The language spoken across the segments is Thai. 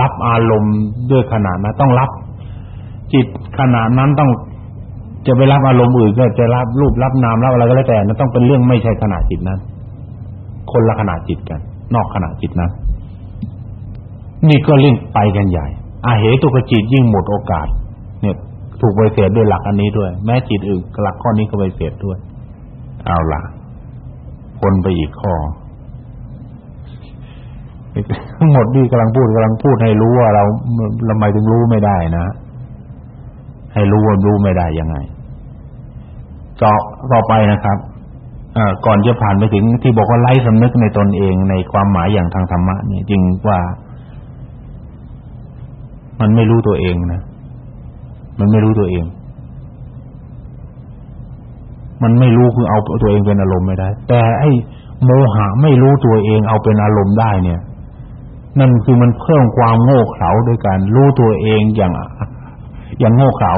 รับอารมณ์ด้วยขนาดนั้นต้องรับ จิตขนาดนั้นต้องจะไปรับอารมณ์อื่นก็จะรับรูปรับนามรับอะไรก็แล้วแต่นั้นต้องเป็นเรื่องไม่ใช่ขนาดจิตนั้น คนละขนาดจิตกัน นอกขนาดจิตนั้น นี่ก็เรื่องไปกันใหญ่อาเหตุกจิตยิ่งหมดโอกาส เนี่ย ถูกไวเสียด้วยหลักอันนี้ด้วย แม้จิตอื่นหลักข้อนี้ก็ไวเสียด้วย เอาล่ะ คนไปอีกข้อ หมดนี่กำลังพูดกำลังพูดให้รู้ว่าเราทำไมถึงรู้ไม่ได้นะ ให้รู้ว่ารู้ไม่ได้ยังไงต่อต่อไปนะครับก่อนจะผ่านไปถึงที่บอกว่าไร้สำนึกในตนเองในความหมายอย่างทางธรรมะเนี่ยจริงว่ามันไม่รู้ตัวเองนะ มันไม่รู้ตัวเอง มันไม่รู้คือเอาตัวเองเป็นอารมณ์ไม่ได้ แต่ไอ้โมหะไม่รู้ตัวเองเอาเป็นอารมณ์ได้เนี่ย นั่นคือมันเพิ่มความโง่เขลาด้วยการรู้ตัวเองอย่างอย่างโง่เขลา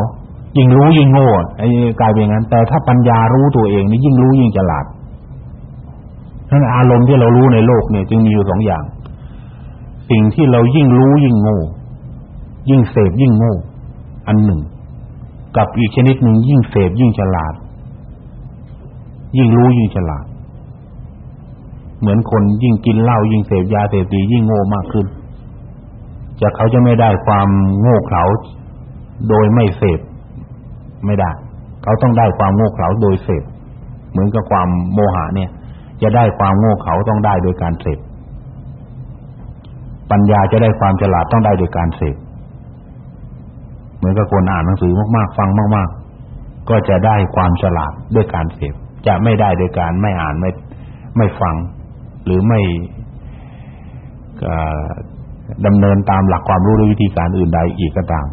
ยิ่งรู้ยิ่งโง่ไอ้กลายเป็นงั้น แต่ถ้าปัญญารู้ตัวเองนี่ยิ่งรู้ยิ่งฉลาดนั้นอารมณ์ที่เรารู้ในโลกเนี่ยจึงมีอยู่สองอย่าง สิ่งที่เรายิ่งรู้ยิ่งโง่ ยิ่งเสพยิ่งโง่ อันหนึ่ง กับอีกชนิดหนึ่งยิ่งเสพยิ่งฉลาด ยิ่งรู้ยิ่งฉลาด เหมือนคนยิ่งกินเหล้ายิ่งเสพยาเสพติดยิ่งโง่มากขึ้นจะเขาจะไม่ได้ความโง่เขลาโดยไม่เสพไม่ได้ เขาต้องได้ความโง่เขลาโดยเสพเหมือนกับความโมหะเนี่ย จะได้ความโง่เขลาต้องได้โดยการเสพปัญญาจะได้ความฉลาดต้องได้โดยการเสพเหมือนกับคนอ่านหนังสือมากๆ ฟังมาก ๆ ก็จะได้ความฉลาดด้วยการเสพจะไม่ได้โดยการไม่อ่านไม่ไม่ฟัง หรือไม่ดำเนินตามหลักความรู้ด้วยวิธีการอื่นใดอีกก็ตาม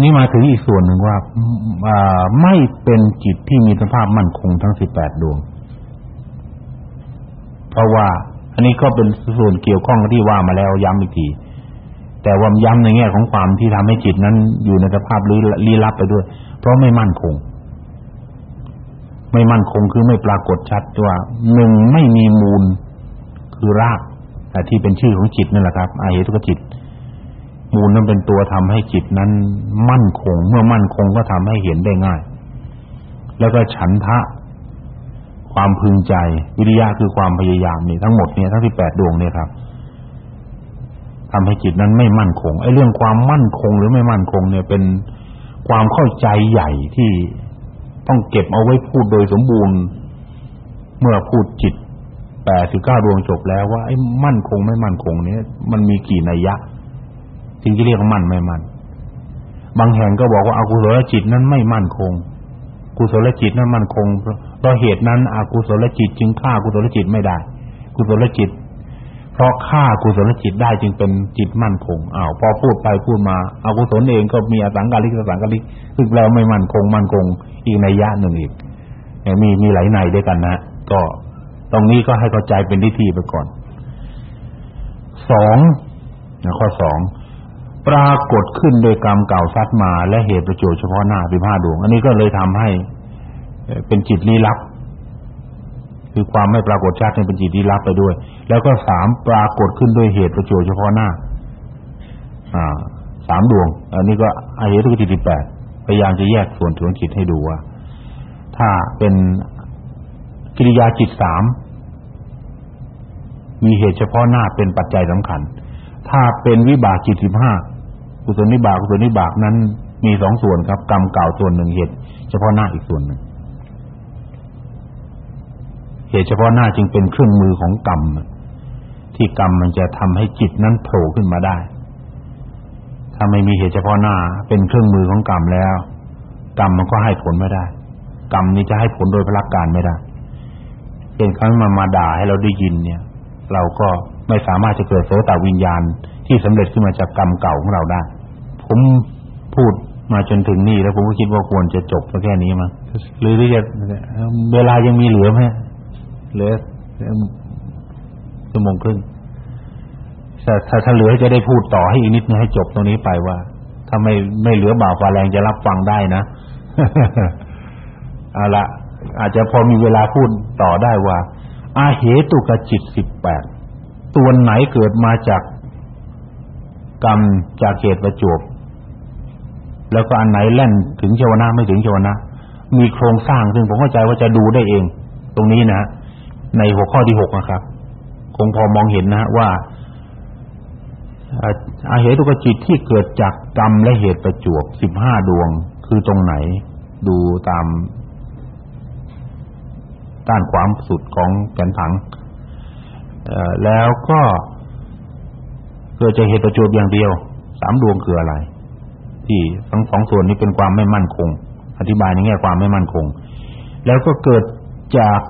นี่มาถึงอีกส่วนหนึ่งว่าไม่เป็นจิตที่มีสภาพมั่นคงทั้งสิบแปดดวง เพราะว่า อันนี้ก็เป็นส่วนเกี่ยวข้องที่ว่ามาแล้วย้ำอีกทีแต่ว่าย้ำในแง่ของความที่ทำให้จิตนั้นอยู่ในสภาพลี้ลับไปด้วย เพราะไม่มั่นคง ไม่มั่นคงคือไม่ปรากฏชัดว่าหนึ่งไม่มีมูลคือรากที่เป็นชื่อของจิตนั่นแหละครับอาเหตุกจิต มูลนั้นเป็นตัวทำให้จิตนั้นมั่นคง เมื่อมั่นคงก็ทำให้เห็นได้ง่าย แล้วก็ฉันทะ ความพึงใจ วิริยะคือความพยายามนี่ทั้งหมดเนี่ยทั้งที่แปดดวงเนี่ยครับทำให้จิตนั้นไม่มั่นคงไอ้เรื่องความมั่นคงหรือไม่มั่นคงเนี่ยเป็นความเข้าใจใหญ่ที่ ต้องเก็บเอาไว้พูดโดยสมบูรณ์ เมื่อพูดจิตแปดสิบเก้าดวงจบแล้วว่าไอ้มั่นคงไม่มั่นคงเนี่ย มันมีกี่นัยยะจึงจะเรียกว่ามั่นไม่มั่นบางแห่งก็บอกว่าอากุศลจิตนั้นไม่มั่นคง กุศลจิตนั้นมั่นคงเพราะเหตุนั้นอกุศลจิตจึงฆ่ากุศลจิตไม่ได้ กุศลจิต เพราะฆ่ากุศลจิตได้จึงเป็นจิตมั่นคงอ้าวพอพูดไปพูดมาอากุศลเองก็มีอสังกาลิกอสังกาลิกซึ่งแล้วไม่มั่นคง มั่นคง อีกในยะหนึ่งอีกมีมีหลายในด้วยกันนะก็ตรงนี้ก็ให้เข้าใจเป็นทิฏฐิไปก่อนสองข้อสองปรากฏขึ้นโดยกรรมเก่าซัดมา และเหตุประโยชน์เฉพาะหน้าสิบห้าดวง อันนี้ก็เลยทำให้เป็นจิตลี้ลับ คือความไม่ปรากฏชัดเป็นจิตที่รับไปด้วย แล้วก็สามปรากฏขึ้นด้วยเหตุประโยชน์เฉพาะหน้า อ่าสามดวง อันนี้ก็อาเหตุที่ที่แปด ยายามจะแยกส่วนถึงจิตให้ดูว่า ถ้าเป็นกิริยาจิตสามมีเหตุเฉพาะหน้าเป็นปัจจัยสำคัญ ถ้าเป็นวิบากจิตสิบห้ากุศลนิบากกุศลนิบากนั้นมีสองส่วนครับ กรรมเก่าส่วนหนึ่งเหตุ เฉพาะหน้าอีกส่วนหนึ่งเหตุเฉพาะหน้าจึงเป็นเครื่องมือของกรรมที่กรรมมันจะทำให้จิตนั้นโผล่ขึ้นมาได้ ถ้าไม่มีเหตุเฉพาะหน้าเป็นเครื่องมือของกรรมแล้ว กรรมมันก็ให้ผลไม่ได้ กรรมนี้จะให้ผลโดยพลักการไม่ได้เป็นครั้งมามาด่าให้เราได้ยินเนี่ย เราก็ไม่สามารถจะเกิดโสตวิญญาณที่สำเร็จขึ้นมาจากกรรมเก่าของเราได้ ผมพูดมาจนถึงนี่แล้วผมก็คิดว่าควรจะจบแค่นี้มั้งหรือจะเวลายังมีเหลือไหมเหลือชั่วโมงครึ่ง ถ้าถ้าเหลือจะได้พูดต่อให้อีกนิดนึงให้จบตรงนี้ไปว่า ถ้าไม่ไม่เหลือบาปาแรงจะรับฟังได้นะเอาละอาจจะพอมีเวลาพูดต่อได้ว่า อาเหตุกจิตสิบแปดส่วไหนเกิดมาจากกรรมจากเหตุประจวบแล้วก็อันไหนแล่นถึงชวนะไม่ถึงชวนะมีโครงสร้างซึ่งผมเข้าใจว่าจะดูได้เอง ตรงนี้นะในหัวข้อที่หกนะครับ คงพอมองเห็นนะว่า อาเหตุกจิตที่เกิดจากกรรมและเหตุประจวบสิบห้าดวงคือตรงไหน ดูตามด้านความสุดของแผนผังแล้วก็เกิดจากเหตุประจวบอย่างเดียวสามดวงคืออะไร ที่ทั้งสองส่วนนี้เป็นความไม่มั่นคง อธิบายในแง่ความไม่มั่นคง แล้วก็เกิดจาก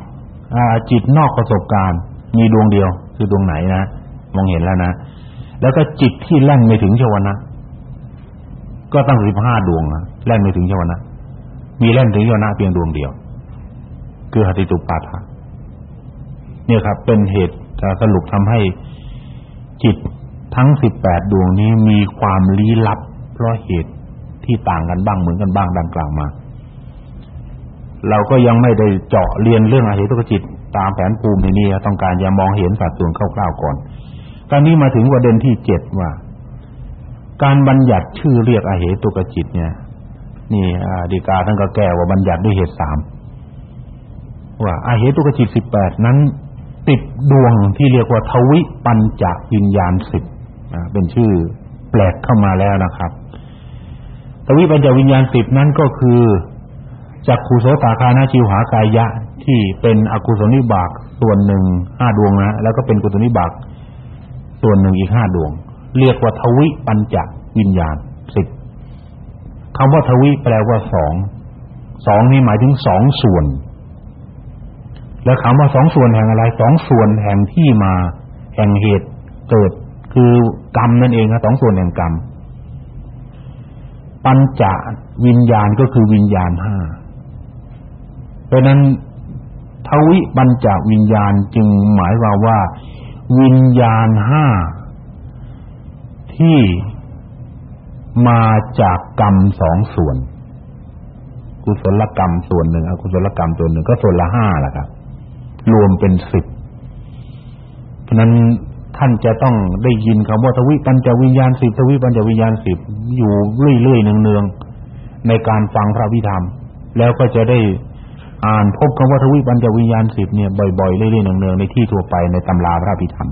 จิตนอกประสบการณ์ มีดวงเดียว คือดวงไหนนะ มองเห็นแล้วนะ แล้วก็จิตที่แล่นไม่ถึงชวนะก็ตั้งสิบห้าดวงนะแล่นไม่ถึงชวนะมีแล่นถึงชวนะเพียงดวงเดียว คือหติตุปาทะเนี่ยครับ เป็นเหตุสรุปทำให้จิตทั้งสิบแปดดวงนี้มีความลี้ลับ เพราะเหตุที่ต่างกันบ้างเหมือนกันบ้างดังกล่าวมา เราก็ยังไม่ได้เจาะเรียนเรื่องอเหตุกจิตตามแผนภูมินี้ต้องการจะมองเห็นสัดส่วนคร่าวๆก่อน ตอนนี้มาถึงประเด็นที่เจ็ดว่า การบัญญัติชื่อเรียกอเหตุกจิตเนี่ย นี่ดีกาท่านก็แก้ว่าบัญญัติด้วยเหตุสามว่าอาเหตุกจิตสิบแปดนั้น ติดดวงที่เรียกว่าทวิปัญจวิญญาณสิบเป็นชื่อแปลกเข้ามาแล้วนะครับทวิปัญจวิญญาณสิบนั้นก็คือจักขุโสตาคานาจิวหากายะที่เป็นอกุศลนิบากส่วนหนึ่งห้าดวงนะแล้วก็เป็นกุศลนิบาก ส่วนหนึ่งอีกห้าดวง เรียกว่าทวิปัญจวิญญาณสิบคำว่าทวิแปลว่าสองสองนี่หมายถึงสองส่วน แล้วคำว่าสองส่วนแห่งอะไรสองส่วนแห่งที่มาแห่งเหตุเกิดคือกรรมนั่นเองนะสองส่วนแห่งกรรม ปัญจวิญญาณก็คือวิญญาณห้าเพราะนั้นทวิปัญจวิญญาณจึงหมายความว่า วิญญาณห้าที่มาจากกรรมสองส่วน กุศลกรรมส่วนหนึ่งอกุศลกรรมส่วนหนึ่งก็ส่วนละห้าแหละครับ รวมเป็นสิบเพราะนั้นท่านจะต้องได้ยินคำว่าทวิปัญจวิญญาณสิบทวิปัญจวิญญาณสิบอยู่เรื่อยๆเนืองๆในการฟังพระวิธรรม แล้วก็จะได้ อ่านพบคำว่าทวิปัญจวิญญาณสิบเนี่ยบ่อยๆเรื่อยๆเนืองๆในที่ทั่วไปในตำราพระพิธรรม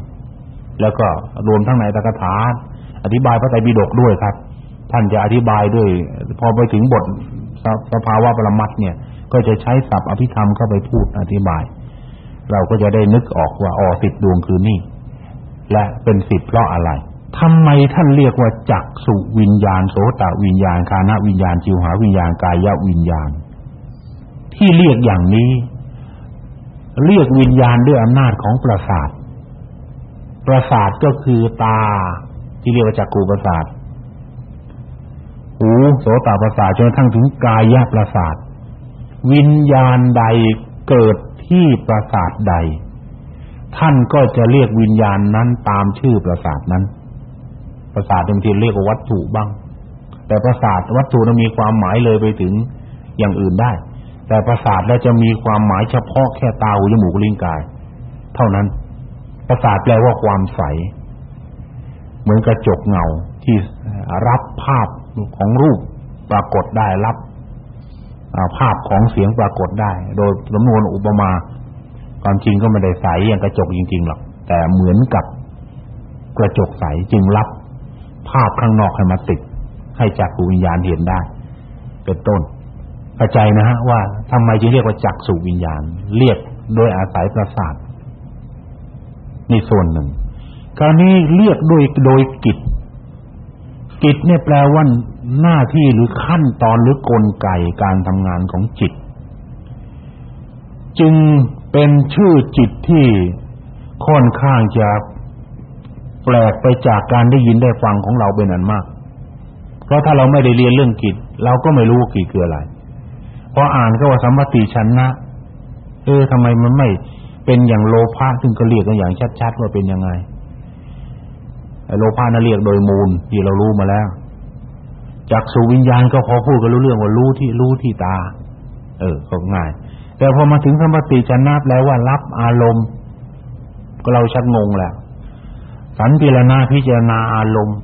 แล้วก็รวมทั้งในตะกถาอธิบายพระไตรปิฎกด้วยครับ ท่านจะอธิบายด้วย พอไปถึงบทสภาวะปรมัตเนี่ย ก็จะใช้ศัพท์อภิธรรมเข้าไปพูดอธิบาย เราก็จะได้นึกออกว่าอ๋อสิบดวงคือนี่และเป็นสิบเพราะอะไรทำไมท่านเรียกว่าจักสุวิญญาณโสตวิญญาณคานะวิญญาณจิวหาวิญญาณกายวิญญาณ ที่เรียกอย่างนี้ เรียกวิญญาณด้วยอำนาจของประสาท ประสาทก็คือตาที่เรียกว่าจักรูประสาทหูโสตประสาทจนทั้งถึงกายประสาท วิญญาณใดเกิดที่ประสาทใด ท่านก็จะเรียกวิญญาณนั้นตามชื่อประสาทนั้น ประสาทบางทีเรียกว่าวัตถุบ้าง แต่ประสาทวัตถุนั้นมีความหมายเลยไปถึงอย่างอื่นได้ แต่ประสาทแล้จะมีความหมายเฉพาะแค่ตาหูจมูกลิ้นกาย เท่านั้น ประสาทแปลว่าความใส เหมือนกระจกเงาที่รับภาพของรูปปรากฏได้รับภาพของเสียงปรากฏได้ โดยสำนวนอุปมาความจริงก็ไม่ได้ใสอย่างกระจกจริงๆหรอกแต่เหมือนกับกระจกใสจึงรับภาพข้างนอกให้มาติดให้จักรวิญญาณเห็นได้ เป็นต้น เข้าใจนะฮะว่าทำไมจึงเรียกว่าจักสุวิญญาณ เรียกโดยอาศัยประสาทนี่ส่วนหนึ่งคราวนี้เรียกโดยโดยกิจกิจเนี่ยแปลว่าหน้าที่หรือขั้นตอนหรือกลไกการทำงานของจิต จึงเป็นชื่อจิตที่ค่อนข้างจะแปลกไปจากการได้ยินได้ฟังของเราเป็นอันมาก เพราะถ้าเราไม่ได้เรียนเรื่องกิจ เราก็ไม่รู้กิจคืออะไร ออ่านก็ว่าสัมปติชันนะ เออทำไมมันไม่เป็นอย่างโลภะซึ่งก็เรียกกันอย่างชัดๆว่าเป็นยังไงไอ้โลภะนั่นเรียกโดยมูลที่เรารู้มาแล้วจากสุวิญญาณก็พอพูดกันรู้เรื่องว่ารู้ที่รู้ที่ตา เออก็ง่าย แต่พอมาถึงสัมปติชันนะแปลว่ารับอารมณ์ ก็เราชักงงแหละสันติรณาพิจารณาอารมณ์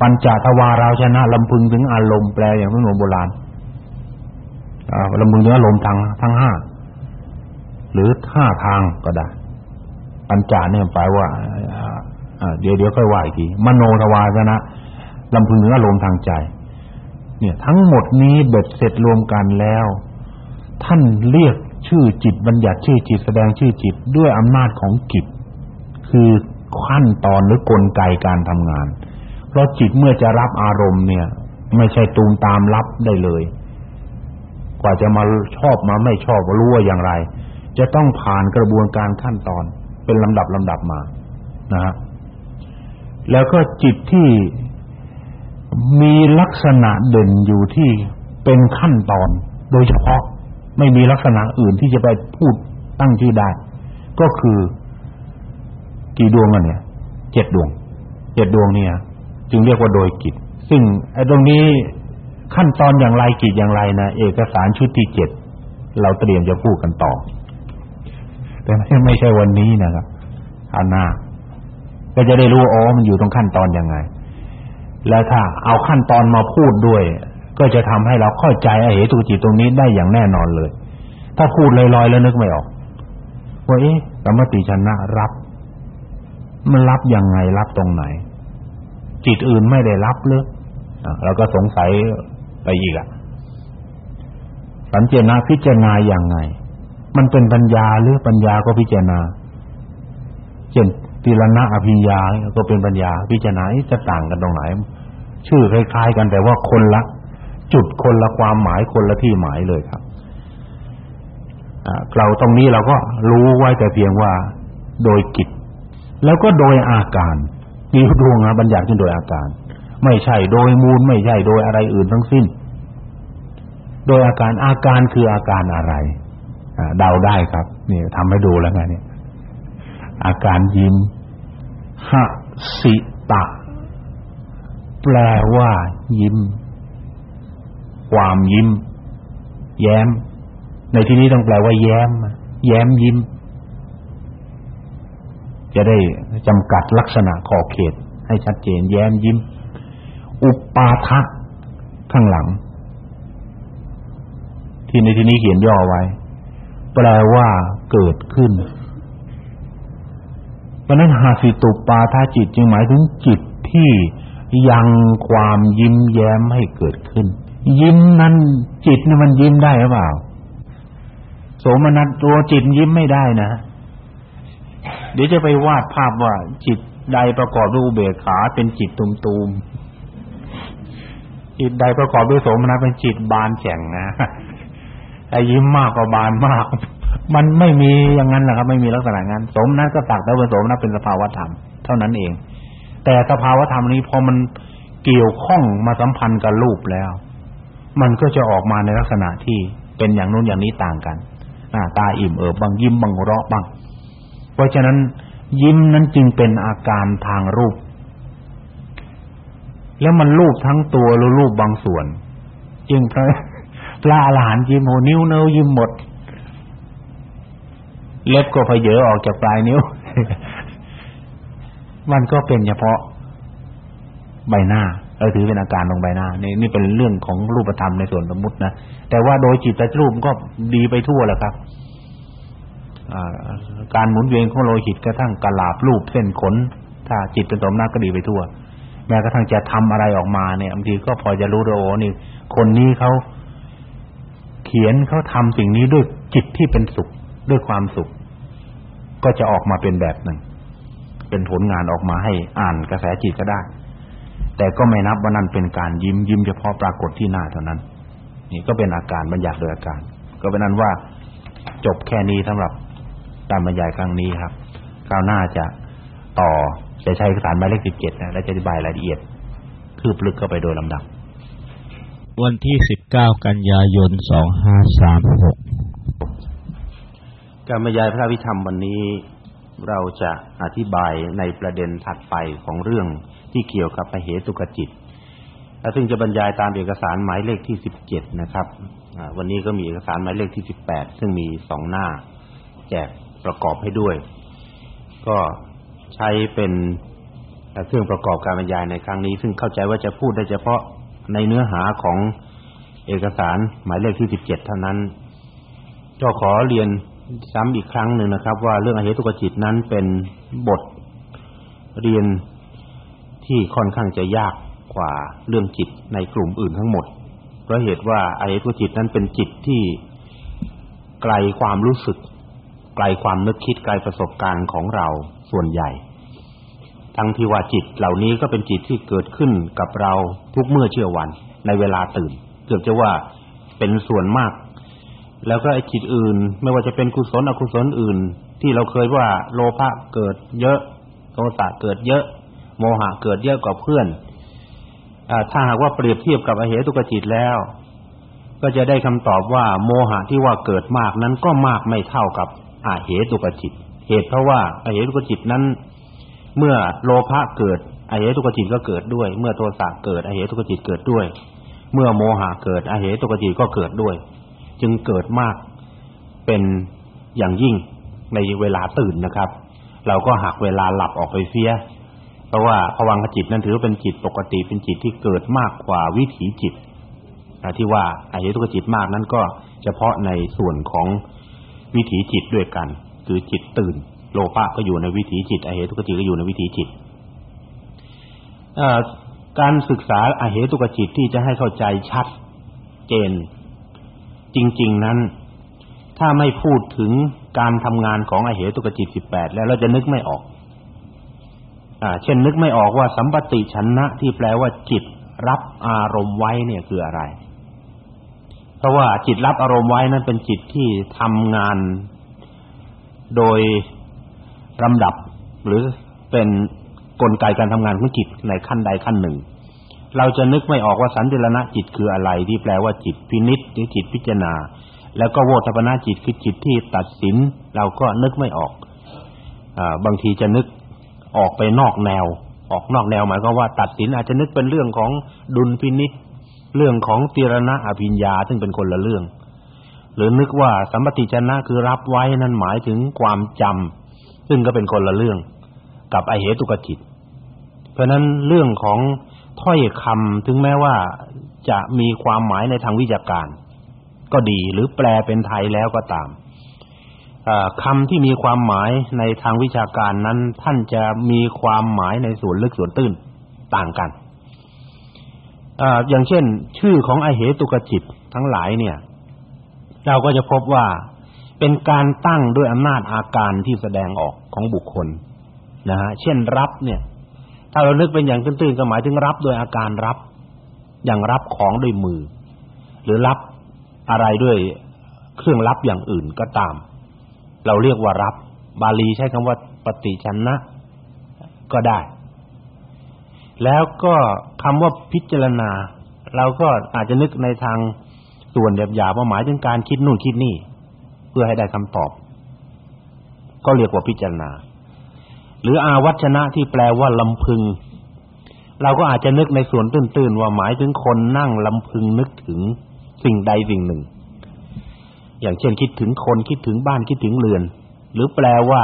ปัญจทวาราชนะลำพึงถึงอารมณ์แปลอย่างพรุ่นโบราณ อ่าลำพึงถึงอารมทั้งทั้งห้าหรือห้าทางก็ได้ปัญจเนี่ยแปลว่าเดี๋ยวเดี๋ยวค่อยว่าอีกทีมโนทวารนะลำพึงถึงอารมทางใจ เนี่ย ทั้งหมดนี้เบ็ดเสร็จรวมกันแล้ว ท่านเรียกชื่อจิตบัญญัติชื่อจิตแสดงชื่อจิตด้วยอำนาจของจิต คือขั้นตอนหรือกลไกการทำงาน เพราะจิตเมื่อจะรับอารมณ์เนี่ย ไม่ใช่ตูมตามรับได้เลย กว่าจะมาชอบมาไม่ชอบรู้ว่าอย่างไร จะต้องผ่านกระบวนการขั้นตอนเป็นลำดับลำดับมานะฮะแล้วก็จิตที่มีลักษณะเด่นอยู่ที่เป็นขั้นตอน โดยเฉพาะไม่มีลักษณะอื่นที่จะไปพูดตั้งชื่อได้ ก็คือกี่ดวงอะเนี่ยเจ็ดดวงเจ็ดดวงเนี่ย จึงเรียกว่าโดยกิจ ซึ่งไอ้ตรงนี้ ขั้นตอนอย่างไรกิจอย่างไรนะเอกสารชุดที่เจ็ดเราเตรียมจะพูดกันต่อ แต่ไม่ใช่วันนี้นะครับอันหน้าก็จะได้รู้อ๋อมันอยู่ตรงขั้นตอนยังไง แล้วถ้าเอาขั้นตอนมาพูดด้วย ก็จะทำให้เราเข้าใจไอ้เหตุจิตตรงนี้ได้อย่างแน่นอนเลย ถ้าพูดลอยๆแล้วนึกไม่ออกว่าเอ๊ะสมติชนะรับ มันรับยังไงรับตรงไหน จิตอื่นไม่ได้รับหรือเราก็สงสัย ไปอีกอะสัญเจนาพิจารณาอย่างไง มันเป็นปัญญาหรือปัญญาก็พิจารณาเช่นติรณะอภิญญาก็เป็นปัญญา พิจารณาจะต่างกันตรงไหน ชื่อคล้ายๆกันแต่ว่าคนละ จุดคนละความหมายคนละที่หมายเลยครับเราตรงนี้เราก็รู้ไว้แต่เพียงว่าโดยกิจ แล้วก็โดยอาการมีดวงบัญญัติขึ้นโดยอาการ ไม่ใช่โดยมูลไม่ใช่โดยอะไรอื่นทั้งสิ้น โดยอาการอาการคืออาการอะไรเดาได้ครับนี่ทำให้ดูแล้วไงเนี่ยอาการยิ้มหสิตะ แปลว่า ยิ้ม ความยิ้ม แย้ม ในที่นี้ต้องแปลว่า แย้ม แย้มยิ้ม จะได้จำกัดลักษณะขอบเขต ให้ชัดเจน แย้มยิ้ม อุปาทะข้างหลัง ที่ในที่นี้เขียนย่อไว้ แปลว่าเกิดขึ้นเพราะนั้นหาสิตุปาทาจิตจึงหมายถึงจิตที่ยังความยิ้มแย้มให้เกิดขึ้น ยิ้มนั้นจิตนี่มันยิ้มได้หรือเปล่า โสมนัสตัวจิตยิ้มไม่ได้นะ เดี๋ยวจะไปวาดภาพว่า จิตใดประกอบด้วยอุเบกขาเป็นจิตตุมๆจิตใดประกอบด้วยโสมนัสเป็นจิตบานแฉ่งนะ ไอ้ยิ้มมากก็บานมาก มันไม่มีอย่างนั้นแหละครับ ไม่มีลักษณะงั้น สมนัสก็ตักแต่ว่าสมนัสเป็นสภาวธรรมเท่านั้นเอง แต่สภาวธรรมนี้พอมันเกี่ยวข้องมาสัมพันธ์กับรูปแล้ว มันก็จะออกมาในลักษณะที่เป็นอย่างนู้นอย่างนี้ต่างกันหน้าตาอิ่มเอิบบางยิ้มบางเราะบ้างเพราะฉะนั้น ยิ้มนั้นจึงเป็นอาการทางรูป แล้วมันรูปทั้งตัวหรือรูปบางส่วน จึงพระ พระอรหันยิ้มโหนิ้วเนื้อยิ้มหมด เล็บก็พเยอออกจากปลายนิ้ว มันก็เป็นเฉพาะใบหน้าเออถือเป็นอาการตรงใบหน้านี่นี่เป็นเรื่องของรูปธรรมในส่วนสมมุตินะแต่ว่าโดยจิตรูปก็ดีไปทั่วแหละครับการหมุนเวียนของโลหิตกระทั่งกระลาบรูปเส้นขน ถ้าจิตเป็นสมนัตก็ดีไปทั่วแม้กระทั่งจะทำอะไรออกมาเนี่ยบางทีก็พอจะรู้ว่าโอ้นี่คนนี้เขา เขียนเขาทำสิ่งนี้ด้วยจิตที่เป็นสุขด้วยความสุข ก็จะออกมาเป็นแบบหนึ่ง เป็นผลงานออกมาให้อ่านกระแสจิตก็ได้ แต่ก็ไม่นับว่านั่นเป็นการยิ้มยิ้มเฉพาะปรากฏที่หน้าเท่านั้น นี่ก็เป็นอาการบัญญัติโดยอาการ ก็เป็นนั้นว่าจบแค่นี้สำหรับการบรรยายครั้งนี้ครับคราวหน้าจะต่อจะใช้เอกสารหมายเลข17นะและจะอธิบายรายละเอียดคืบลึกเข้าไปโดยลำดับ วันที่ 19 กันยายน 2536 การบรรยายพระวิธรรมวันนี้เราจะอธิบายในประเด็นถัดไปของเรื่องที่เกี่ยวกับปเหตุกจิตและซึ่งจะบรรยายตามเอกสารหมายเลขที่ 17 นะครับ วันนี้ก็มีเอกสารหมายเลขที่ 18 ซึ่งมี2หน้าแจกประกอบให้ด้วย ก็ใช้เป็นเครื่องประกอบการบรรยายในครั้งนี้ ซึ่งเข้าใจว่าจะพูดได้เฉพาะ ในเนื้อหาของเอกสารหมายเลขที่สิบเจ็ดเท่านั้นก็ขอเรียนซ้ำอีกครั้งหนึ่งนะครับ ว่าเรื่องอเหตุกจิตนั้นเป็นบทเรียนที่ค่อนข้างจะยากกว่าเรื่องจิตในกลุ่มอื่นทั้งหมดเพราะเหตุว่าอเหตุจิตนั้นเป็นจิตที่ไกลความรู้สึก ไกลความนึกคิดไกลประสบการณ์ของเราส่วนใหญ่ ทั้งที่ว่าจิตเหล่านี้ก็เป็นจิตที่เกิดขึ้นกับเราทุกเมื่อเชื่อวัน ในเวลาตื่น เกือบจะว่าเป็นส่วนมาก แล้วก็ไอ้จิตอื่น ไม่ว่าจะเป็นกุศลอกุศลอื่น ที่เราเคยว่าโลภะเกิดเยอะโทสะเกิดเยอะ โมหะเกิดเยอะกว่าเพื่อนอถ้าหากว่าเปรียบเทียบกับอเหตุกจิตแล้ว ก็จะได้คำตอบว่า โมหะที่ว่าเกิดมากนั้นก็มากไม่เท่ากับอเหตุกจิต เหตุเพราะว่าอเหตุกจิตนั้น เมื่อโลภะเกิดอเหตุกจิตก็เกิดด้วย เมื่อโทสะเกิดอเหตุกจิตเกิดด้วย เมื่อโมหะเกิดอเหตุกจิตก็เกิดด้วย จึงเกิดมากเป็นอย่างยิ่งในเวลาตื่นนะครับ เราก็หักเวลาหลับออกไปเสียเพราะว่าภวังคจิตนั้นถือเป็นจิตปกติเป็นจิตที่เกิดมากกว่าวิถีจิตที่ว่าอเหตุกจิตมากนั้นก็เฉพาะในส่วนของวิถีจิตด้วยกัน คือจิตตื่น โลภะก็อยู่ในวิถีจิตอเหตุกจิตก็อยู่ในวิถีจิตการศึกษาอเหตุกจิตที่จะให้เข้าใจชัดเจน จริง ๆนั้น ถ้าไม่พูดถึงการทำงานของอเหตุกจิตสิบแปดแล้วเราจะนึกไม่ออกอ่าเช่นนึกไม่ออกว่าสัมปติชนะที่แปลว่าจิตรับอารมณ์ไว้เนี่ยคืออะไร เพราะว่าจิตรับอารมณ์ไว้นั้นเป็นจิตที่ทำงานโดย ลำดับ หรือเป็นกลไกการทำงานของจิตในขั้นใดขั้นหนึ่ง เราจะนึกไม่ออกว่าสันติรณะจิตคืออะไร ที่แปลว่าจิตพินิจหรือจิตพิจารณา แล้วก็โวทัปนาจิตคือจิตที่ตัดสิน เราก็นึกไม่ออกอ่าบางทีจะนึกออกไปนอกแนว ออกนอกแนวหมายความว่าตัดสินอาจจะนึกเป็นเรื่องของดุลพินิจเรื่องของตีรณะอภิญญาซึ่งเป็นคนละเรื่อง หรือนึกว่าสัมปติชนะคือรับไว้นั่นหมายถึงความจำ ซึ่งก็เป็นคนละเรื่องกับอเหตุกจิต เพราะนั้นเรื่องของถ้อยคำถึงแม้ว่าจะมีความหมายในทางวิชาการ ก็ดีหรือแปลเป็นไทยแล้วก็ตามคำที่มีความหมายในทางวิชาการนั้น ท่านจะมีความหมายในส่วนลึกส่วนตื้นต่างกันอย่างเช่น ชื่อของอเหตุกจิตทั้งหลายเนี่ย เราก็จะพบว่า เป็นการตั้งด้วยอำนาจอาการที่แสดงออกของบุคคลนะฮะเช่นรับเนี่ย ถ้าเรานึกเป็นอย่างตื้นๆก็หมายถึงรับโดยอาการรับ อย่างรับของด้วยมือ หรือรับอะไรด้วยเครื่องรับอย่างอื่นก็ตาม เราเรียกว่ารับ บาลีใช้คำว่าปฏิชันนะก็ได้ แล้วก็คำว่าพิจารณา เราก็อาจจะนึกในทางส่วนหยาบๆว่าหมายถึงการคิดนู่นคิดนี่ พื่อให้ได้คำตอบ ก็เรียกว่าพิจารณา หรืออาวัชนะที่แปลว่าลำพึง เราก็อาจจะนึกในส่วนตื้นๆว่าหมายถึงคนนั่งลำพึงนึกถึงสิ่งใดสิ่งหนึ่ง อย่างเช่นคิดถึงคนคิดถึงบ้านคิดถึงเรือน หรือแปลว่า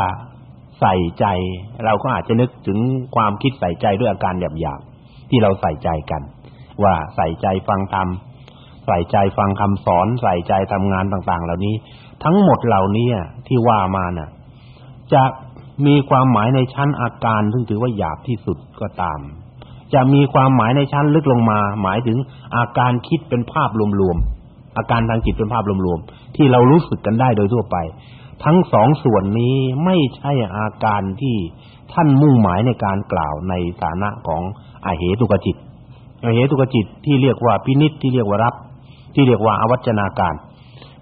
ใส่ใจ เราก็อาจจะนึกถึงความคิดใส่ใจด้วยอาการหยาบๆที่เราใส่ใจกัน ว่าใส่ใจฟังธรรมใส่ใจฟังคำสอน ใส่ใจทำงานต่าง ๆ เหล่านี้ ทั้งหมดเหล่านี้ที่ว่ามาน่ะ จะมีความหมายในชั้นอาการซึ่งถือว่าหยาบที่สุดก็ตาม จะมีความหมายในชั้นลึกลงมา หมายถึงอาการคิดเป็นภาพรวมๆอาการทางจิตเป็นภาพรวมๆที่เรารู้สึกกันได้โดยทั่วไป ทั้งสองส่วนนี้ไม่ใช่อาการที่ท่านมุ่งหมายในการกล่าวในฐานะของอเหตุกจิตอเหตุกจิตที่เรียกว่าพินิจที่เรียกว่ารับ ที่เรียกว่าอวัจนาการ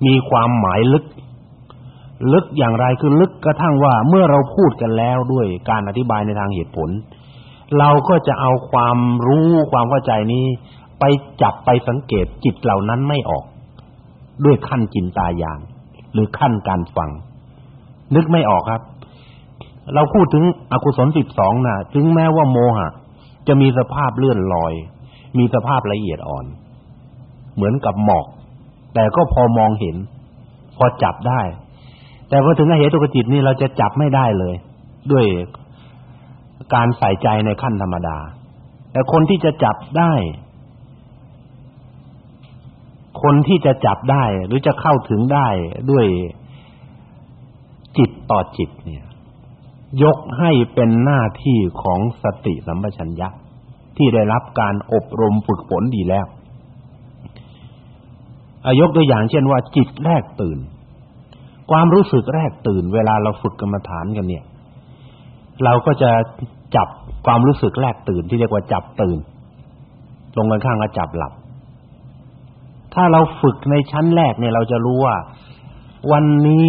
มีความหมายลึก ลึกอย่างไรคือลึกกระทั่งว่าเมื่อเราพูดกันแล้วด้วยการอธิบายในทางเหตุผล เราก็จะเอาความรู้ความเข้าใจนี้ ไปจับไปสังเกตจิตเหล่านั้นไม่ออก ด้วยขั้นจินตายานหรือขั้นการฟัง นึกไม่ออกครับ เราพูดถึงอกุศลสิบสองน่ะถึงแม้ว่าโมหะ จะมีสภาพเลื่อนลอย มีสภาพละเอียดอ่อน เหมือนกับหมอก แต่ก็พอมองเห็น พอจับได้ แต่พอถึงเหตุกจิตนี่เราจะจับไม่ได้เลย ด้วยการใส่ใจในขั้นธรรมดา แต่คนที่จะจับได้ คนที่จะจับได้ หรือจะเข้าถึงได้ด้วยจิตต่อจิตเนี่ย ยกให้เป็นหน้าที่ของสติสัมปชัญญะที่ได้รับการอบรมฝึกฝนดีแล้ว ยกตัวอย่างเช่นว่าจิตแรกตื่น ความรู้สึกแรกตื่น เวลาเราฝึกกรรมฐานกันเนี่ย เราก็จะจับความรู้สึกแรกตื่นที่เรียกว่าจับตื่นตรงกันข้างกับจับหลับ ถ้าเราฝึกในชั้นแรกเนี่ยเราจะรู้ว่า วันนี้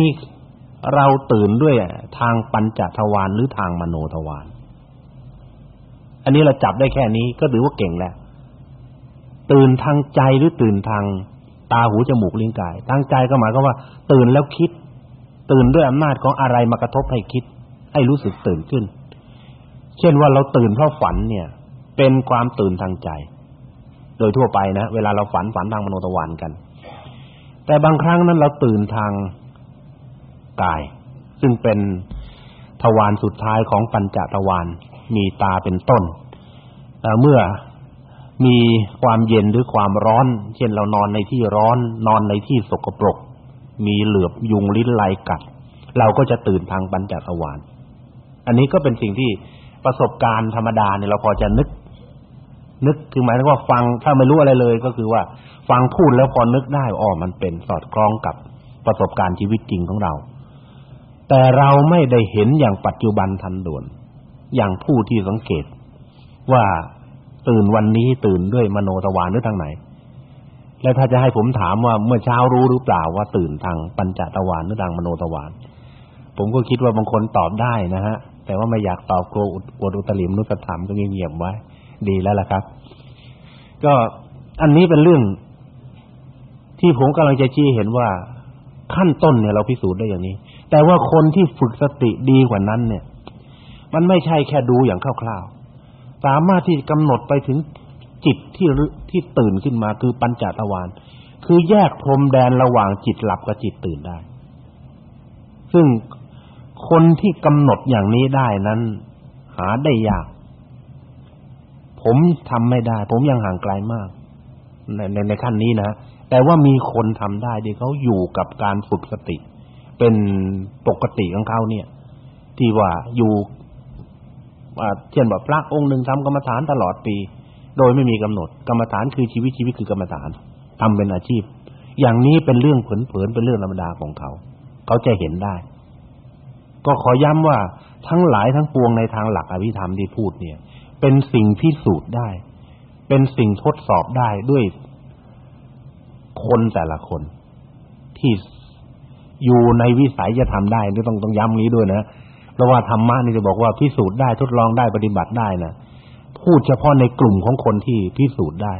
เราตื่นด้วยทางปัญจทวารหรือทางมโนทวารอันนี้เราจับได้แค่นี้ก็ถือว่าเก่งแล้วตื่นทางใจหรือตื่นทาง ตาหูจมูกลิ้นกายทางใจก็หมายความว่า ตื่นแล้วคิด ตื่นด้วยอำนาจของอะไรมากระทบให้คิด ให้รู้สึกตื่นขึ้น เช่นว่าเราตื่นเพราะฝันเนี่ย เป็นความตื่นทางใจ โดยทั่วไปนะเวลาเราฝันฝันทางมโนทวารกัน แต่บางครั้งนั้นเราตื่นทางกาย ซึ่งเป็นทวารสุดท้ายของปัญจทวารมีตาเป็นต้นเมื่อ มีความเย็นหรือความร้อน เช่นเรานอนในที่ร้อน นอนในที่สกปรก มีเหลือบยุงลิ้นไลกัด เราก็จะตื่นทางปัญจทวารอันนี้ก็เป็นสิ่งที่ประสบการณ์ธรรมดาเนี่ยเราพอจะนึก นึกคือหมายถึงว่าฟังถ้าไม่รู้อะไรเลยก็คือว่า ฟังพูดแล้วพอนึกได้อ๋อมันเป็นสอดคล้องกับประสบการณ์ชีวิตจริงของเรา แต่เราไม่ได้เห็นอย่างปัจจุบันทันด่วน อย่างผู้ที่สังเกตว่า ตื่นวันนี้ตื่นด้วยมโนทวารหรือทางไหน แล้วถ้าจะให้ผมถามว่าเมื่อเช้ารู้หรือเปล่าว่าตื่นทางปัญจทวารหรือทางมโนทวารผมก็คิดว่าบางคนตอบได้นะฮะ แต่ว่าไม่อยากตอบกลัวอวดอุตริมนุสธรรมก็เงียบๆไว้ ดีแล้วล่ะครับ ก็อันนี้เป็นเรื่อง ที่ผมกำลังจะชี้เห็นว่าขั้นต้นเนี่ยเราพิสูจน์ได้อย่างนี้ แต่ว่าคนที่ฝึกสติดีกว่านั้นเนี่ย มันไม่ใช่แค่ดูอย่างคร่าวๆ สามารถที่กำหนดไปถึงจิตที่ที่ตื่นขึ้นมาคือปัญจทวารคือแยกพรมแดนระหว่างจิตหลับกับจิตตื่นได้ ซึ่งคนที่กำหนดอย่างนี้ได้นั้น หาได้ยาก ผมทำไม่ได้ ผมยังห่างไกลมาก ในในในขั้นนี้นะแต่ว่ามีคนทำได้ที่เขาอยู่กับการฝึกสติ เป็นปกติของเขาเนี่ย ที่ว่าอยู่ เช่นว่าพระองค์หนึ่งทำกรรมฐานตลอดปี โดยไม่มีกำหนด กรรมฐานคือชีวิตชีวิตคือกรรมฐานทำเป็นอาชีพ อย่างนี้เป็นเรื่องเผลอๆเป็นเรื่องธรรมดาของเขา เขาจะเห็นได้ ก็ขอย้ำว่าทั้งหลายทั้งปวงในทางหลักอภิธรรมที่พูดเนี่ย เป็นสิ่งพิสูจน์ได้ เป็นสิ่งทดสอบได้ด้วยคนแต่ละคนที่อยู่ในวิสัยจะทำได้นี่ต้องต้องย้ำนี้ด้วยนะ เพราะว่าธรรมะนี่จะบอกว่าพิสูจน์ได้ทดลองได้ปฏิบัติได้นะพูดเฉพาะในกลุ่มของคนที่พิสูจน์ได้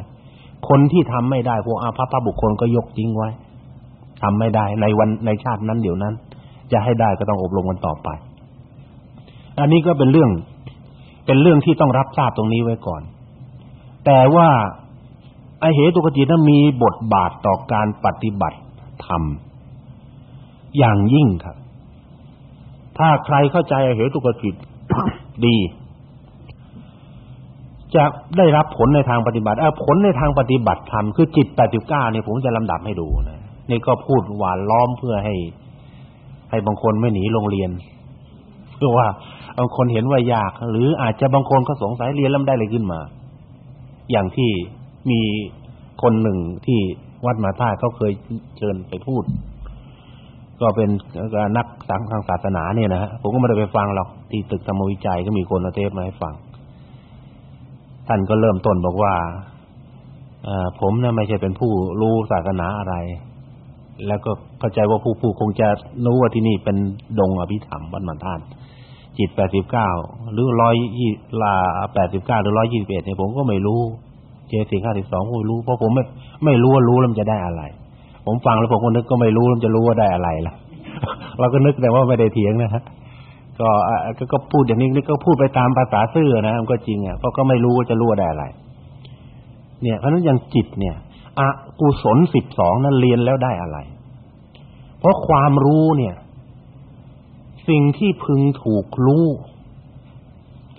คนที่ทำไม่ได้พวกอาภัพบุคคลก็ยกทิ้งไว้ทำไม่ได้ในวันในชาตินั้นเดี๋ยวนั้น จะให้ได้ก็ต้องอบรมกันต่อไป อันนี้ก็เป็นเรื่อง เป็นเรื่องที่ต้องรับทราบตรงนี้ไว้ก่อน แต่ว่าไอเหตุกจิตนั้นมีบทบาทต่อการปฏิบัติธรรมอย่างยิ่งครับ ถ้าใครเข้าใจเหตุกจิตดี จะได้รับผลในทางปฏิบัติผลในทางปฏิบัติธรรมคือจิต89เนี่ยผมจะลำดับให้ดูนะนี่ก็พูดหวานล้อมเพื่อให้ ให้บางคนไม่หนีโรงเรียนเพื่อว่าบางคนเห็นว่ายาก หรืออาจจะบางคนก็สงสัยเรียนแล้วได้อะไรขึ้นมา อย่างที่มีคนหนึ่งที่วัดมาท่าเขาเคยเชิญไปพูด ก็เป็นนักสังทางศาสนาเนี่ยนะฮะผมก็ไม่ได้ไปฟังหรอกที่ตึกธรรมวิจัยก็มีคนเอาเทปมาให้ฟัง ท่านก็เริ่มต้นบอกว่าผมเนี่ยไม่ใช่เป็นผู้รู้ศาสนาอะไร แล้วก็เข้าใจว่าผู้ผู้คงจะรู้ว่าที่นี่เป็นดงอภิธรรมวัดมันธาตุจิตแปดสิบเก้าหรือร้อยยี่ลาแปดสิบเก้าหรือร้อยยี่สิบเอ็ดเนี่ยผมก็ไม่รู้เจสี่ห้าสิบสองไม่รู้เพราะผมไม่ไม่รู้ว่ารู้แล้วมันจะได้อะไร ผมฟังแล้วผมก็นึกก็ไม่รู้จะรู้ว่าได้อะไรล่ะเราก็นึกแต่ว่าไม่ได้เถียงนะฮะก็ก็พูดอย่างนี้นี่ก็พูดไปตามภาษาซื่อนะมันก็จริงอะเพราะก็ไม่รู้ว่าจะรู้ว่าได้อะไร เนี่ยเพราะฉะนั้นอย่างจิตเนี่ยอกุศลสิบสองนั้นเรียนแล้วได้อะไร เพราะความรู้เนี่ย สิ่งที่พึงถูกรู้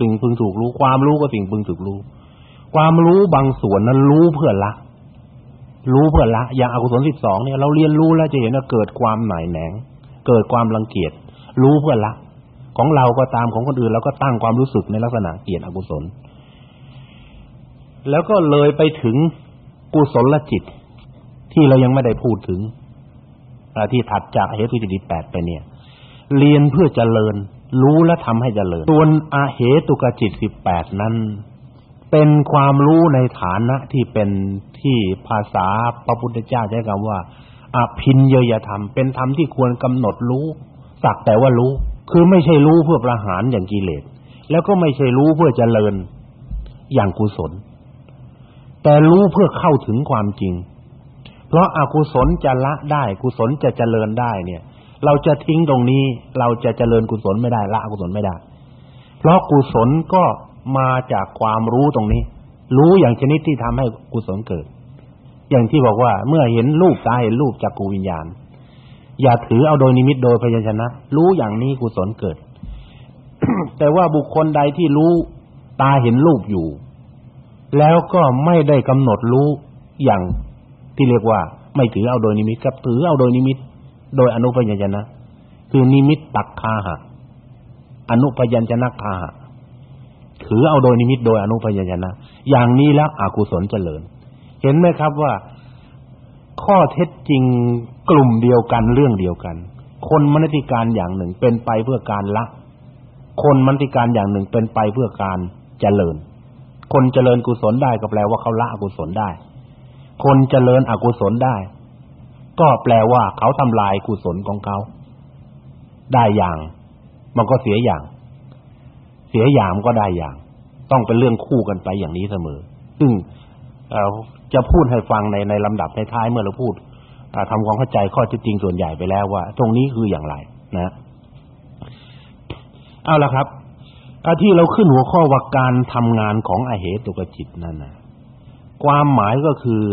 สิ่งพึงถูกรู้ ความรู้ก็สิ่งพึงถูกรู้ ความรู้บางส่วนนั้นรู้เพื่อละ รู้เพื่อละอย่างอกุศลสิบสองเนี่ยเราเรียนรู้แล้วจะเห็นว่าเกิดความหน่ายแหนงเกิดความรังเกียจรู้เพื่อละ ของเราก็ตามของคนอื่นเราก็ตั้งความรู้สึกในลักษณะเกลียดอกุศล แล้วก็เลยไปถึงกุศลจิต ที่เรายังไม่ได้พูดถึงที่ถัดจากเหตุที่ดีแปดไปเนี่ย เรียนเพื่อเจริญ รู้และทำให้เจริญส่วนอาเหตุกจิตสิบแปดนั้น เป็นความรู้ในฐานะที่เป็นที่ภาษาพระพุทธเจ้าใช้คำว่าอภินยยธรรม เป็นธรรมที่ควรกำหนดรู้ สักแต่ว่ารู้ คือไม่ใช่รู้เพื่อประหารอย่างกิเลส แล้วก็ไม่ใช่รู้เพื่อเจริญอย่างกุศล แต่รู้เพื่อเข้าถึงความจริง เพราะอากุศลจะละได้ กุศลจะเจริญได้เนี่ย เราจะทิ้งตรงนี้ เราจะเจริญกุศลไม่ได้ ละอกุศลไม่ได้ เพราะกุศลก็ มาจากความรู้ตรงนี้ รู้อย่างชนิดที่ทำให้กุศลเกิด อย่างที่บอกว่าเมื่อเห็นรูปตาเห็นรูปจากกูวิญญาณ อย่าถือเอาโดยนิมิตโดยพยัญชนะ รู้อย่างนี้กุศลเกิด แต่ว่าบุคคลใดที่รู้ตาเห็นรูปอยู่ แล้วก็ไม่ได้กำหนดรู้อย่างที่เรียกว่า ไม่ถือเอาโดยนิมิตครับถือเอาโดยนิมิต โดยอนุพยัญชนะ คือนิมิตตัคคาหะอนุพยัญชนะคาหะ ถือเอาโดยนิมิตโดยอนุพยัญชนะ อย่างนี้แล้วอกุศลเจริญ เห็นไหมครับว่า ข้อเท็จจริงกลุ่มเดียวกันเรื่องเดียวกัน คนมนติการอย่างหนึ่งเป็นไปเพื่อการละ คนมนติการอย่างหนึ่งเป็นไปเพื่อการเจริญ คนเจริญกุศลได้ก็แปลว่าเขาละอกุศลได้ คนเจริญอกุศลได้ ก็แปลว่าเขาทำลายกุศลของเขา ได้อย่าง มันก็เสียอย่าง สียอย่างก็ได้อย่าง ต้องเป็นเรื่องคู่กันไปอย่างนี้เสมอ ซึ่งจะพูดให้ฟังในในลำดับในท้ายเมื่อเราพูดทำความเข้าใจข้อจริงส่วนใหญ่ไปแล้วว่า ตรงนี้คืออย่างไรนะเอาละครับที่เราขึ้นหัวข้อว่าการทำงานของอเหตุกจิตนั่นนะความหมายก็คือ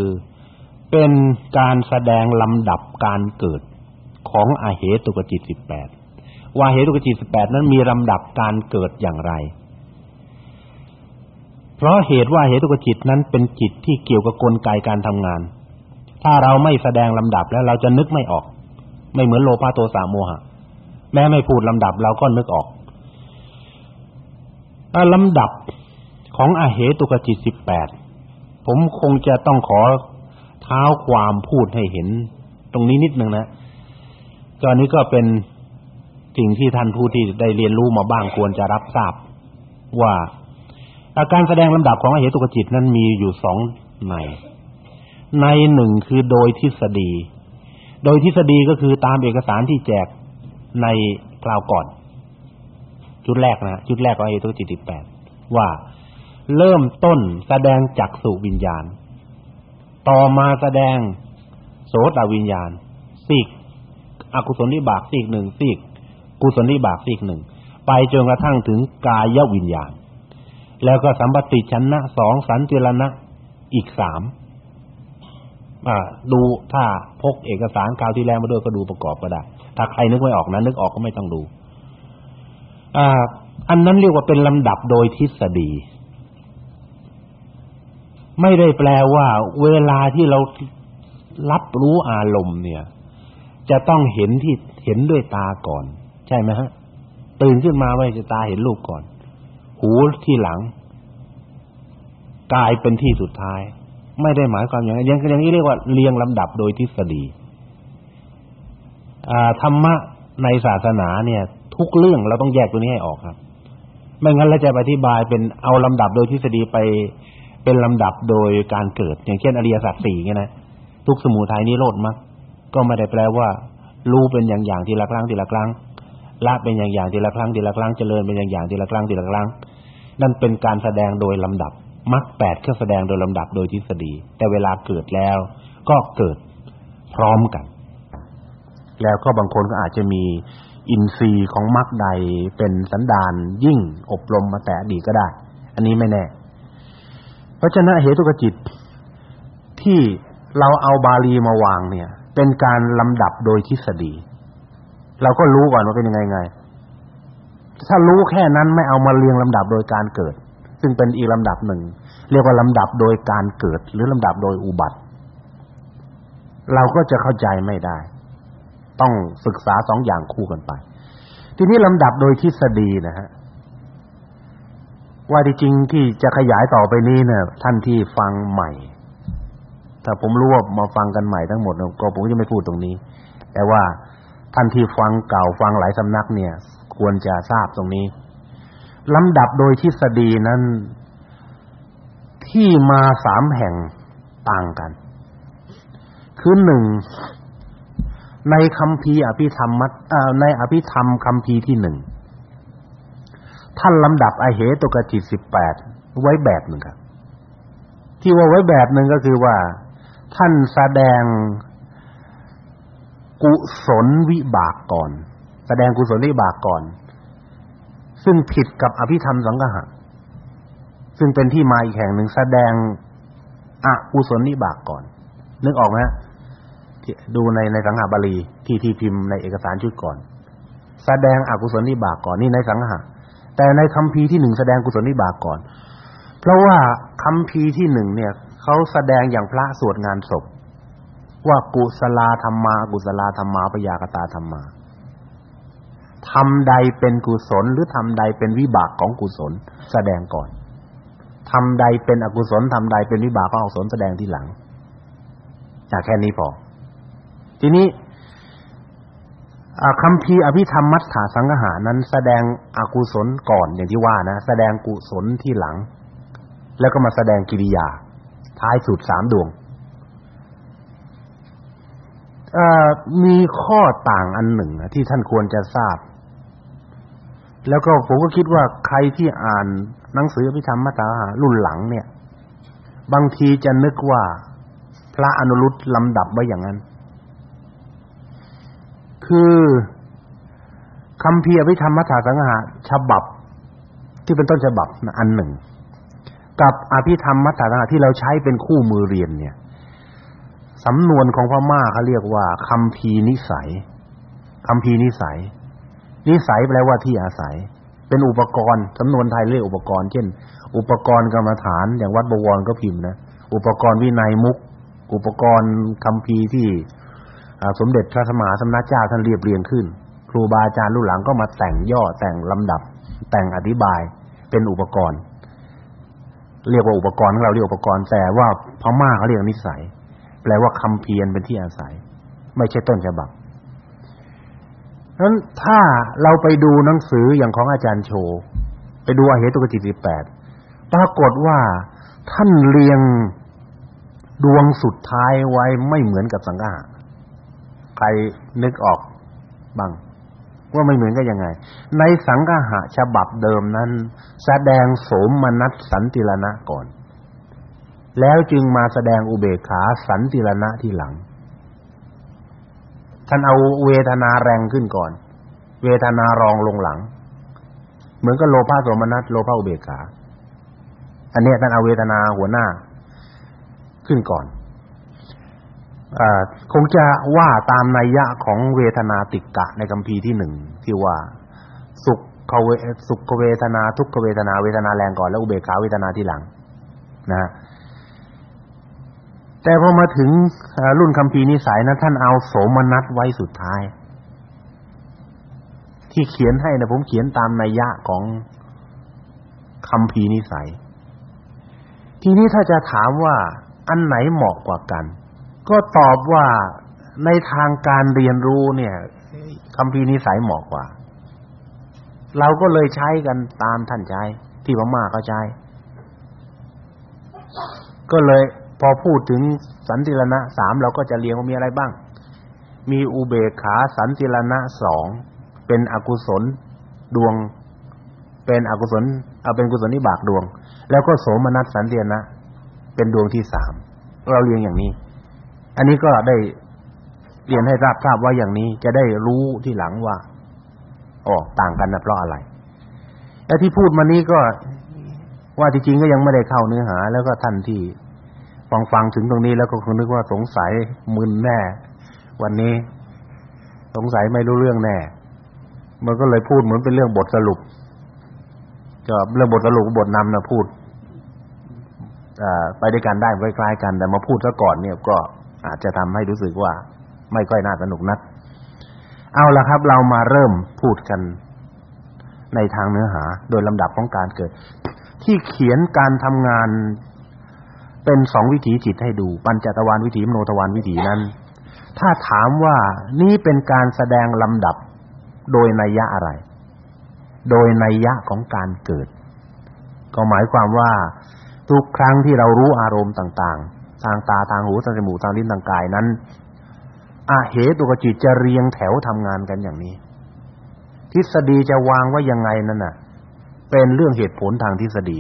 เป็นการแสดงลำดับการเกิดของอเหตุกจิตสิบแปด ว่าเหตุกจิตสิบแปดนั้นมีลำดับการเกิดอย่างไร เพราะเหตุว่าเหตุกจิตนั้นเป็นจิตที่เกี่ยวกับกลไกการทำงาน ถ้าเราไม่แสดงลำดับแล้วเราจะนึกไม่ออก ไม่เหมือนโลภะโทสะโมหะ แม้ไม่พูดลำดับเราก็นึกออกลำดับของอเหตุกจิตสิบแปดผมคงจะต้องขอเท้าความพูดให้เห็น ตรงนี้นิดนึงนะก็นี้ก็เป็น สิ่งที่ท่านผู้ที่ได้เรียนรู้มาบ้างควรจะรับทราบ ว่าอาการแสดงลำดับของอเหตุกจิตนั้นมีอยู่สองใน ในหนึ่งคือโดยทฤษฎี โดยทฤษฎีก็คือตามเอกสารที่แจกในคราวก่อน ชุดแรกนะชุดแรกของอเหตุกจิตแปดว่าเริ่มต้นแสดงจักสุวิญญาณ ต่อมาแสดงโสตวิญญาณซีกอกุศลนิบากซีกหนึ่งซีก กุศลนิบากซีกหนึ่งไปจนกระทั่งถึงกายวิญญาณ แล้วก็สัมปติชนะสองสันติรณะอีกสามดูถ้าพกเอกสารคราวที่แล้วมาด้วยก็ดูประกอบก็ได้ ถ้าใครนึกไม่ออกนะนึกออกก็ไม่ต้องดูอ่าอันนั้นเรียกว่าเป็นลำดับโดยทฤษฎี ไม่ได้แปลว่า เวลาที่เรารับรู้อารมณ์เนี่ย จะต้องเห็นที่เห็นด้วยตาก่อน ช่ไหมฮะตื่นขึ้นมาไว้จะตาเห็นรูปก่อน หูที่หลังกายเป็นที่สุดท้าย ไม่ได้หมายความอย่างนั้นอย่างนี้เรียกว่าเรียงลำดับโดยทฤษฎีอ่าธรรมะในศาสนาเนี่ย ทุกเรื่องเราต้องแยกตัวนี้ให้ออกครับ ไม่งั้นเราจะอธิบายเป็นเอาลำดับโดยทฤษฎีไปเป็นลำดับโดยการเกิด อย่างเช่นอริยสัจสี่เงี้ยนะทุกสมุทัยนิโรธมรรคก็ไม่ได้แปลว่ารู้เป็นอย่างอย่างทีละครั้งทีละครั้ง ละเป็นอย่างอย่างทีละครั้งทีละครั้งเจริญเป็นอย่างอย่างทีละครั้งทีละครั้ง นั่นเป็นการแสดงโดยลำดับมรรคแปดก็แสดงโดยลำดับโดยทฤษฎี แต่เวลาเกิดแล้วก็เกิดพร้อมกัน แล้วก็บางคนก็อาจจะมีอินทรีย์ของมรรคใดเป็นสันดานยิ่งอบรมมาแต่อดีตก็ได้ อันนี้ไม่แน่ เพราะฉะนั้นเหตุกจิตที่เราเอาบาลีมาวางเนี่ย เป็นการลำดับโดยทฤษฎี เราก็รู้ก่อนว่าเป็นยังไงไง ถ้ารู้แค่นั้นไม่เอามาเรียงลำดับโดยการเกิด ซึ่งเป็นอีกลำดับหนึ่ง เรียกว่าลำดับโดยการเกิด หรือลำดับโดยอุบัติ เราก็จะเข้าใจไม่ได้ ต้องศึกษาสองอย่างคู่กันไป ทีนี้ลำดับโดยทฤษฎีนะฮะว่าที่จริงที่จะขยายต่อไปนี้เนี่ยท่านที่ฟังใหม่ ถ้าผมรู้ว่ามาฟังกันใหม่ทั้งหมดก็ผมจะไม่พูดตรงนี้ แต่ว่า ท่านที่ฟังเก่าฟังหลายสำนักเนี่ย ควรจะทราบตรงนี้ลำดับโดยทฤษฎีนั้น ที่มาสามแห่งต่างกัน คือหนึ่งในคำพีอภิธรรมมัตในอภิธรรมคำพีที่หนึ่งท่านลำดับอเหตุกจิตสิบแปดไว้แบบหนึ่งครับ ที่ว่าไว้แบบหนึ่งก็คือว่า ท่านแสดง กุศลวิบากก่อน แสดงกุศลวิบากก่อน ซึ่งผิดกับอภิธรรมสังฆะซึ่งเป็นที่มาอีกแห่งหนึ่งแสดงอกุศลวิบากก่อน นึกออกไหมดูในในสังหาบาลีที่ที่พิมพ์ในเอกสารชุดก่อน แสดงอกุศลวิบากก่อนนี่ในสังหะแต่ในคัมภีร์ที่หนึ่งแสดงกุศลวิบากก่อน เพราะว่าคัมภีร์ที่หนึ่งเนี่ยเขาแสดงอย่างพระสวดงานศพ ว่ากุศลธรรมากุศลธรรมาปยากตาธรรมาทำใดเป็นกุศลหรือทำใดเป็นวิบากของกุศลแสดงก่อนทำใดเป็นอกุศลทำใดเป็นวิบากของอกุศลแสดงที่หลังจากแค่นี้พอ ทีนี้คำพีอภิธรรมมัฏฐาสังหานั้นแสดงอกุศลก่อนอย่างที่ว่านะแสดงกุศลที่หลัง แล้วก็มาแสดงกิริยา ท้ายสุดสามดวง มีข้อต่างอันหนึ่งที่ท่านควรจะทราบ แล้วก็ผมก็คิดว่าใครที่อ่านหนังสืออภิธรรมมัฏฐารุ่นหลังเนี่ย บางทีจะนึกว่าพระอนุรุตลำดับไว้อย่างนั้น คือคำเพีอภิธรรมมัทธสังหะฉบับ ที่เป็นต้นฉบับอันหนึ่ง กับอภิธรรมมัทธสังหะที่เราใช้เป็นคู่มือเรียนเนี่ย สำนวนของพม่าเขาเรียกว่าคำพีนิสัยคำพีนิสัย นิสัยแปลว่าที่อาศัย เป็นอุปกรณ์สำนวนไทยเรียกอุปกรณ์ เช่น อุปกรณ์กรรมฐาน อย่างวัดบวรก็พิมพ์นะ อุปกรณ์วินัยมุก อุปกรณ์คำพีที่สมเด็จพระสมมาสมณเจ้าท่านเรียบเรียงขึ้น ครูบาอาจารย์รุ่นหลังก็มาแต่งย่อแต่งลำดับ แต่งอธิบายเป็นอุปกรณ์ เรียกว่าอุปกรณ์ของเราเรียกอุปกรณ์แต่ว่าพม่าเขาเรียกนิสัย แปลว่าคำเพียรเป็นที่อาศัย ไม่ใช่ต้นฉบับนั้นถ้าเราไปดูหนังสืออย่างของอาจารย์โช ไปดูอเหตุกจิตสิบแปดปรากฏว่าท่านเรียงดวงสุดท้ายไว้ไม่เหมือนกับสังฆะใครนึกออกบ้างว่าไม่เหมือนกันยังไง ในสังฆะฉบับเดิมนั้น แสดงโสมนัสสันติรณะก่อน แล้วจึงมาแสดงอุเบกขาสันติรณะที่หลัง ท่านเอาเวทนาแรงขึ้นก่อน เวทนารองลงหลัง เหมือนกับโลภะโสมนัสโลภะอุเบกขา อันนี้ท่านเอาเวทนาหัวหน้าขึ้นก่อนคงจะว่าตามนัยยะของเวทนาติกะในคัมภีร์ที่หนึ่งที่ว่า สุขเวสุขเวทนาทุกขเวทนาเวทนาแรงก่อนแล้วอุเบกขาเวทนาที่หลัง นะ แต่พอมาถึงรุ่นคัมภีนิสัยนะท่านเอาโสมนัสไว้สุดท้าย ที่เขียนให้นะผมเขียนตามนัยยะของคัมภีนิสัย ทีนี้ถ้าจะถามว่าอันไหนเหมาะกว่ากัน ก็ตอบว่าในทางการเรียนรู้เนี่ยคำพีนิสัยเหมาะกว่า เราก็เลยใช้กันตามท่านใช้ที่พม่าก็ใช้ก็เลย พอพูดถึงสันติรณะสามเราก็จะเรียงว่ามีอะไรบ้าง มีอุเบกขาสันติรณะสองเป็นอกุศลดวง เป็นอกุศลเอาเป็นกุศลนิบากดวง แล้วก็โสมนัสสันติรณะเป็นดวงที่สามเราเรียงอย่างนี้ อันนี้ก็ได้เรียนให้ทราบทราบว่าอย่างนี้จะได้รู้ที่หลังว่าอ๋อต่างกันนะเพราะอะไรแล้วที่พูดมานี้ก็ว่าจริงๆก็ยังไม่ได้เข้าเนื้อหา แล้วก็ท่านที่ ฟังฟังถึงตรงนี้แล้วก็คงนึกว่าสงสัยมึนแน่ วันนี้ สงสัยไม่รู้เรื่องแน่ มันก็เลยพูดเหมือนเป็นเรื่องบทสรุปก็เรื่องบทสรุปบทนำนะพูดอ่าไปด้วยกันได้คล้ๆกัน แต่มาพูดซะก่อนเนี่ยก็อาจจะทำให้รู้สึกว่า ไม่ค่อยน่าสนุกนัก เอาละครับ เรามาเริ่มพูดกันในทางเนื้อหา โดยลำดับของการเกิด ที่เขียนการทำงาน เป็นสองวิถีจิตให้ดู ปัญจทวารวิถีมโนทวารวิถีนั้น ถ้าถามว่านี่เป็นการแสดงลำดับโดยนัยยะอะไร โดยนัยยะของการเกิด ก็หมายความว่าทุกครั้งที่เรารู้อารมณ์ต่าง ๆ ทางตาทางหูทางจมูกทางลิ้นทางกายนั้นอาเหตุกจิตจะเรียงแถวทำงานกันอย่างนี้ ทฤษฎีจะวางไว้ยังไงนั่นน่ะ เป็นเรื่องเหตุผลทางทฤษฎี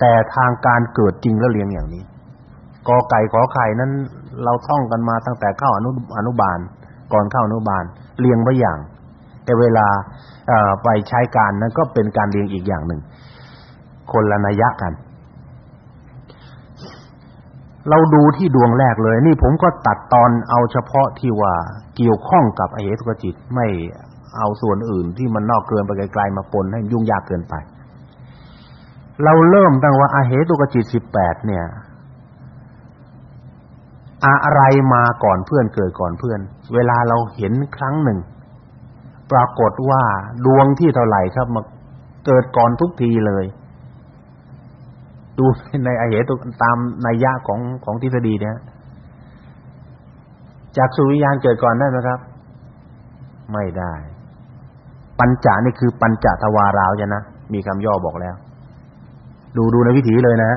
แต่ทางการเกิดจริงแล้วเรียงอย่างนี้กอไก่ขอไข่นั้น เราท่องกันมาตั้งแต่เข้าอนุอนุบาล ก่อนเข้าอนุบาลเรียงไว้อย่าง แต่เวลาเอ่อไปใช้การนั้นก็เป็นการเรียงอีกอย่างหนึ่ง คนละนัยยะกัน เราดูที่ดวงแรกเลย นี่ผมก็ตัดตอนเอาเฉพาะที่ว่าเกี่ยวข้องกับอเหตุกจิตไม่เอาส่วนอื่นที่มันนอกเกินไปไกลๆมาปนให้ยุ่งยากเกินไป เราเริ่มตั้งว่าอาเหตุกจิต18เนี่ย อะไรมาก่อนเพื่อนเกิดก่อนเพื่อน เวลาเราเห็นครั้งหนึ่ง ปรากฏว่าดวงที่เท่าไหร่ครับมาเกิดก่อนทุกทีเลย ดูในอาเหตุตามนัยยะของของทฤษฎีเนี่ยจากสุวิญญาณเกิดก่อนได้ไหมครับ ไม่ได้ ปัญจานี่คือปัญจทวาราวนะมีคำย่อบอกแล้ว ดูดูในวิถีเลยนะ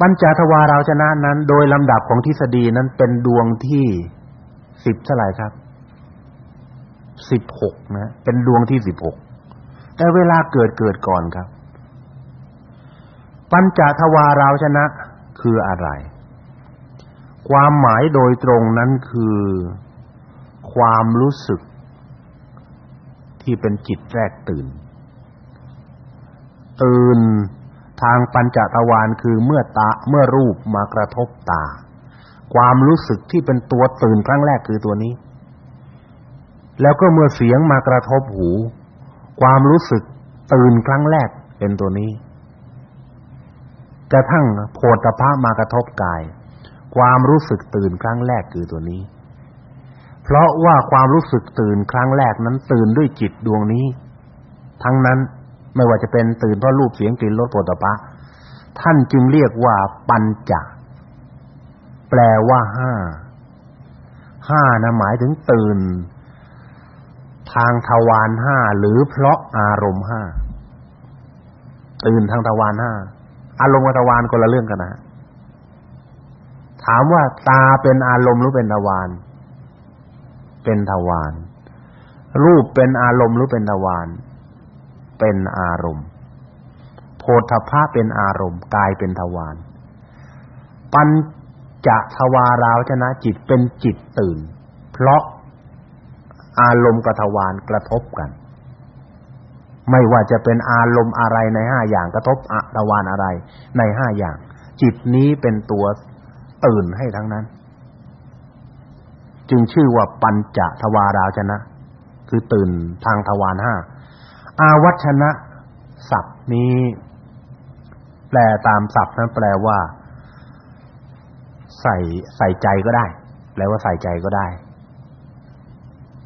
ปัญจทวาราชนะนั้น โดยลำดับของทฤษฎีนั้นเป็นดวงที่สิบเท่าไหร่ครับสิบหกนะเป็นดวงที่สิบหกแต่เวลาเกิดเกิดก่อนครับ ปัญจทวาราชนะคืออะไร ความหมายโดยตรงนั้นคือ ความรู้สึก ที่เป็นจิตแรกตื่น ตื่นทางปัญจทวารคือเมื่อตาเมื่อรูปมากระทบตา ความรู้สึกที่เป็นตัวตื่นครั้งแรกคือตัวนี้ แล้วก็เมื่อเสียงมากระทบหู ความรู้สึกตื่นครั้งแรกเป็นตัวนี้กระทั่งโผฏฐัพพะมากระทบกาย ความรู้สึกตื่นครั้งแรกคือตัวนี้ เพราะว่าความรู้สึกตื่นครั้งแรกนั้นตื่นด้วยจิตดวงนี้ ทั้งนั้น ไม่ว่าจะเป็นตื่นเพราะรูปเสียงกลิ่นรสโผฏฐัพพะท่านจึงเรียกว่าปัญจแปลว่าห้าห้านะหมายถึงตื่น ทางทวารห้าหรือเพราะอารมณ์ห้าตื่นทางทวารห้าอารมณ์กับทวารคนละเรื่องกันนะถามว่าตาเป็นอารมณ์หรือเป็นทวารเป็นทวารรูปเป็นอารมณ์หรือเป็นทวาร เป็นอารมณ์ โพธพะเป็นอารมณ์กายเป็นทวารปัญจทวาราวชนะจิตเป็นจิตตื่น เพราะอารมณ์กับทวารกระทบกัน ไม่ว่าจะเป็นอารมณ์อะไรในห้าอย่างกระทบอทวารอะไร ในห้าอย่าง จิตนี้เป็นตัวตื่นให้ทั้งนั้น จึงชื่อว่าปัญจทวาราวชนะ คือตื่นทางทวารห้า อาวัชนะศัพท์นี้ แปลตามศัพท์นั้นแปลว่า ใส่ใส่ใจก็ได้ แปลว่าใส่ใจก็ได้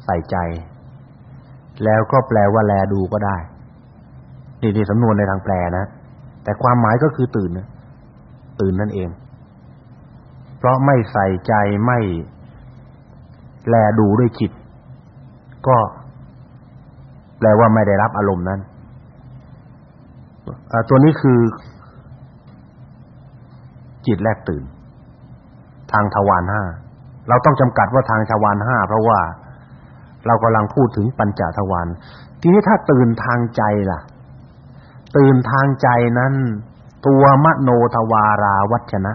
ใส่ใจ แล้วก็แปลว่าแลดูก็ได้นี่ที่สำนวนในทางแปลนะ แต่ความหมายก็คือตื่นนะตื่นนั่นเอง เพราะไม่ใส่ใจไม่แลดูด้วยจิต ก็ แปลว่าไม่ได้รับอารมณ์นั้นตัวนี้คือ จิตแรกตื่น ทางทวารห้าเราต้องจำกัดว่าทางทวารห้าเพราะว่าเรากำลังพูดถึงปัญจทวารทีนี้ถ้าตื่นทางใจล่ะ ตื่นทางใจนั้น ตัวมโนทวาราวัชนะ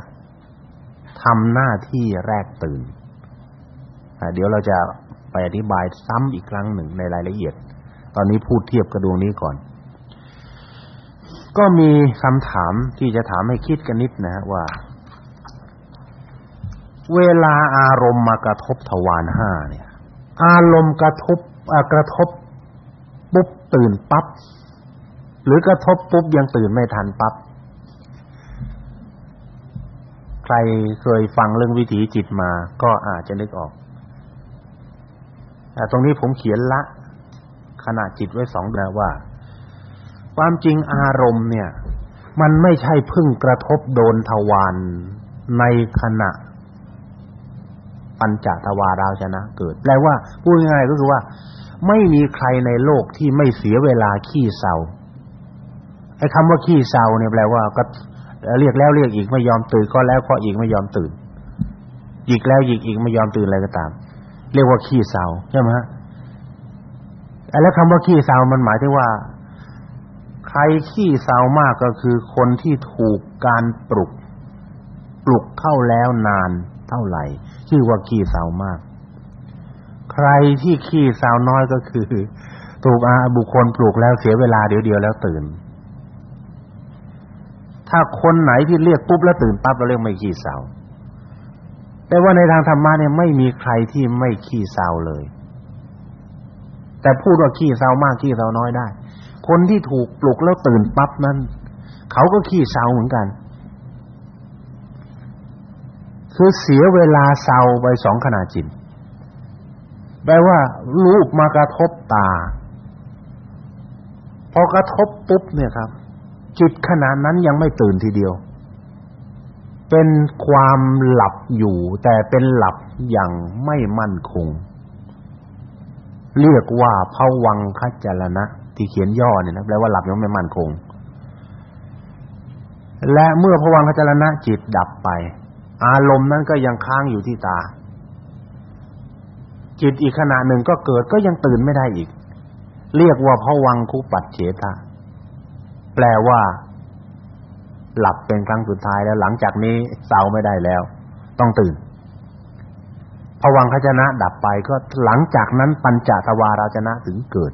ทำหน้าที่แรกตื่น เดี๋ยวเราจะไปอธิบายซ้ำอีกครั้งหนึ่งในรายละเอียด ตอนนี้พูดเทียบกับดวงนี้ก่อน ก็มีคำถามที่จะถามให้คิดกันนิดนะว่า เวลาอารมณ์มากระทบทวารห้าเนี่ย อารมณ์กระทบกระทบปุ๊บตื่นปั๊บหรือกระทบปุ๊บยังตื่นไม่ทันปั๊บใครเคยฟังเรื่องวิถีจิตมา ก็อาจจะนึกออกแต่ตรงนี้ผมเขียนละ ขณะจิตไว้สองแบบว่า ความจริงอารมณ์เนี่ย มันไม่ใช่พึ่งกระทบโดนทวารในขณะปัญจทวาราชนะ เกิดแปลว่าพูดง่ายๆก็คือว่า ไม่มีใครในโลกที่ไม่เสียเวลาขี้เศร้าไอ้คำว่าขี้เศร้าเนี่ยแปลว่าก็เรียกแล้วเรียกอีกไม่ยอมตื่นก็แล้วก็อีกไม่ยอมตื่นอีกแล้วอีกอีกไม่ยอมตื่นอะไรก็ตาม เรียกว่าขี้เศร้าใช่ไหมฮะ แล้วคำว่าขี้เศร้ามันหมายถึงว่า ใครขี้เศร้ามากก็คือคนที่ถูกการปลุก ปลุกเข้าแล้วนานเท่าไหร่ ชื่อว่าขี้เศร้ามาก ใครที่ขี้เศร้าน้อยก็คือถูกอาบุคคลปลุกแล้วเสียเวลาเดี๋ยวเดียวแล้วตื่น ถ้าคนไหนที่เรียกปุ๊บแล้วตื่นปั๊บเราเรียกไม่ขี้เศร้าแต่ว่าในทางธรรมะเนี่ยไม่มีใครที่ไม่ขี้เศร้าเลย แต่พูดว่าขี้เศร้ามากขี้เศร้าน้อยได้ คนที่ถูกปลุกแล้วตื่นปั๊บนั้น เขาก็ขี้เศร้าเหมือนกันคือเสียเวลาเศร้าไปสองขณะจิตแปลว่า รูปมากระทบตา พอกระทบปุ๊บเนี่ยครับ จิตขณะนั้นยังไม่ตื่นทีเดียว เป็นความหลับอยู่ แต่เป็นหลับอย่างไม่มั่นคง เรียกว่าภวังคจรณะที่เขียนย่อเนี่ยนะแปลว่าหลับยังไม่มั่นคง และเมื่อภวังคจรณะจิตดับไป อารมณ์นั้นก็ยังค้างอยู่ที่ตา จิตอีกขณะหนึ่งก็เกิดก็ยังตื่นไม่ได้อีก เรียกว่าภวังคุปัจเฉทะแปลว่า หลับเป็นครั้งสุดท้ายแล้ว หลังจากนี้เศร้าไม่ได้แล้ว ต้องตื่น พวังคจนะดับไปก็หลังจากนั้นปัญจทวาราชนะถึงเกิด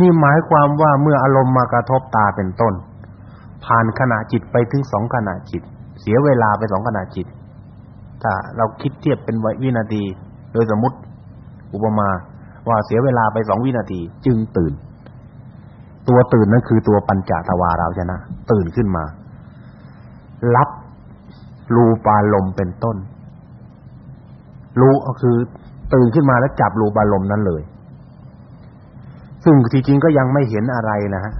นี่หมายความว่าเมื่ออารมณ์มากระทบตาเป็นต้น ผ่านขณะจิตไปถึงสองขณะจิต เสียเวลาไปสองขณะจิต ถ้าเราคิดเทียบเป็นวินาทีโดยสมมติอุปมาว่าเสียเวลาไปสองวินาที จึงตื่น ตัวตื่นนั่นคือตัวปัญจทวาราชนะ ตื่นขึ้นมารับรูปาลมณ์เป็นต้น รู้ก็คือตื่นขึ้นมาแล้วจับรูปาลมนั้นเลย ซึ่งที่จริงก็ยังไม่เห็นอะไรนะฮะ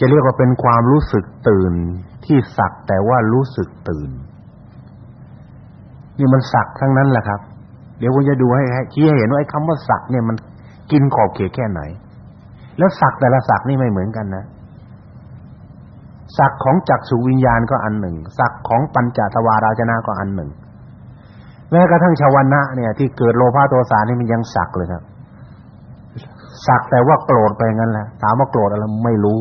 จะเรียกว่าเป็นความรู้สึกตื่นที่สักแต่ว่ารู้สึกตื่น นี่มันสักทั้งนั้นแหละครับ เดี๋ยวผมจะดูให้ชี้ให้เห็นว่าไอ้คำว่าสักเนี่ยมันกินขอบเขตแค่ไหน แล้วสักแต่ละสักนี่ไม่เหมือนกันนะสักของจักษุวิญญาณก็อันหนึ่งสักของปัญจทวาราชนะก็อันหนึ่ง แม้กระทั่งชาวนะเนี่ย ที่เกิดโลภะโทสะนี่มันยังสักเลยครับสักแต่ว่าโกรธไปงั้นแหละถามว่าโกรธอะไรไม่รู้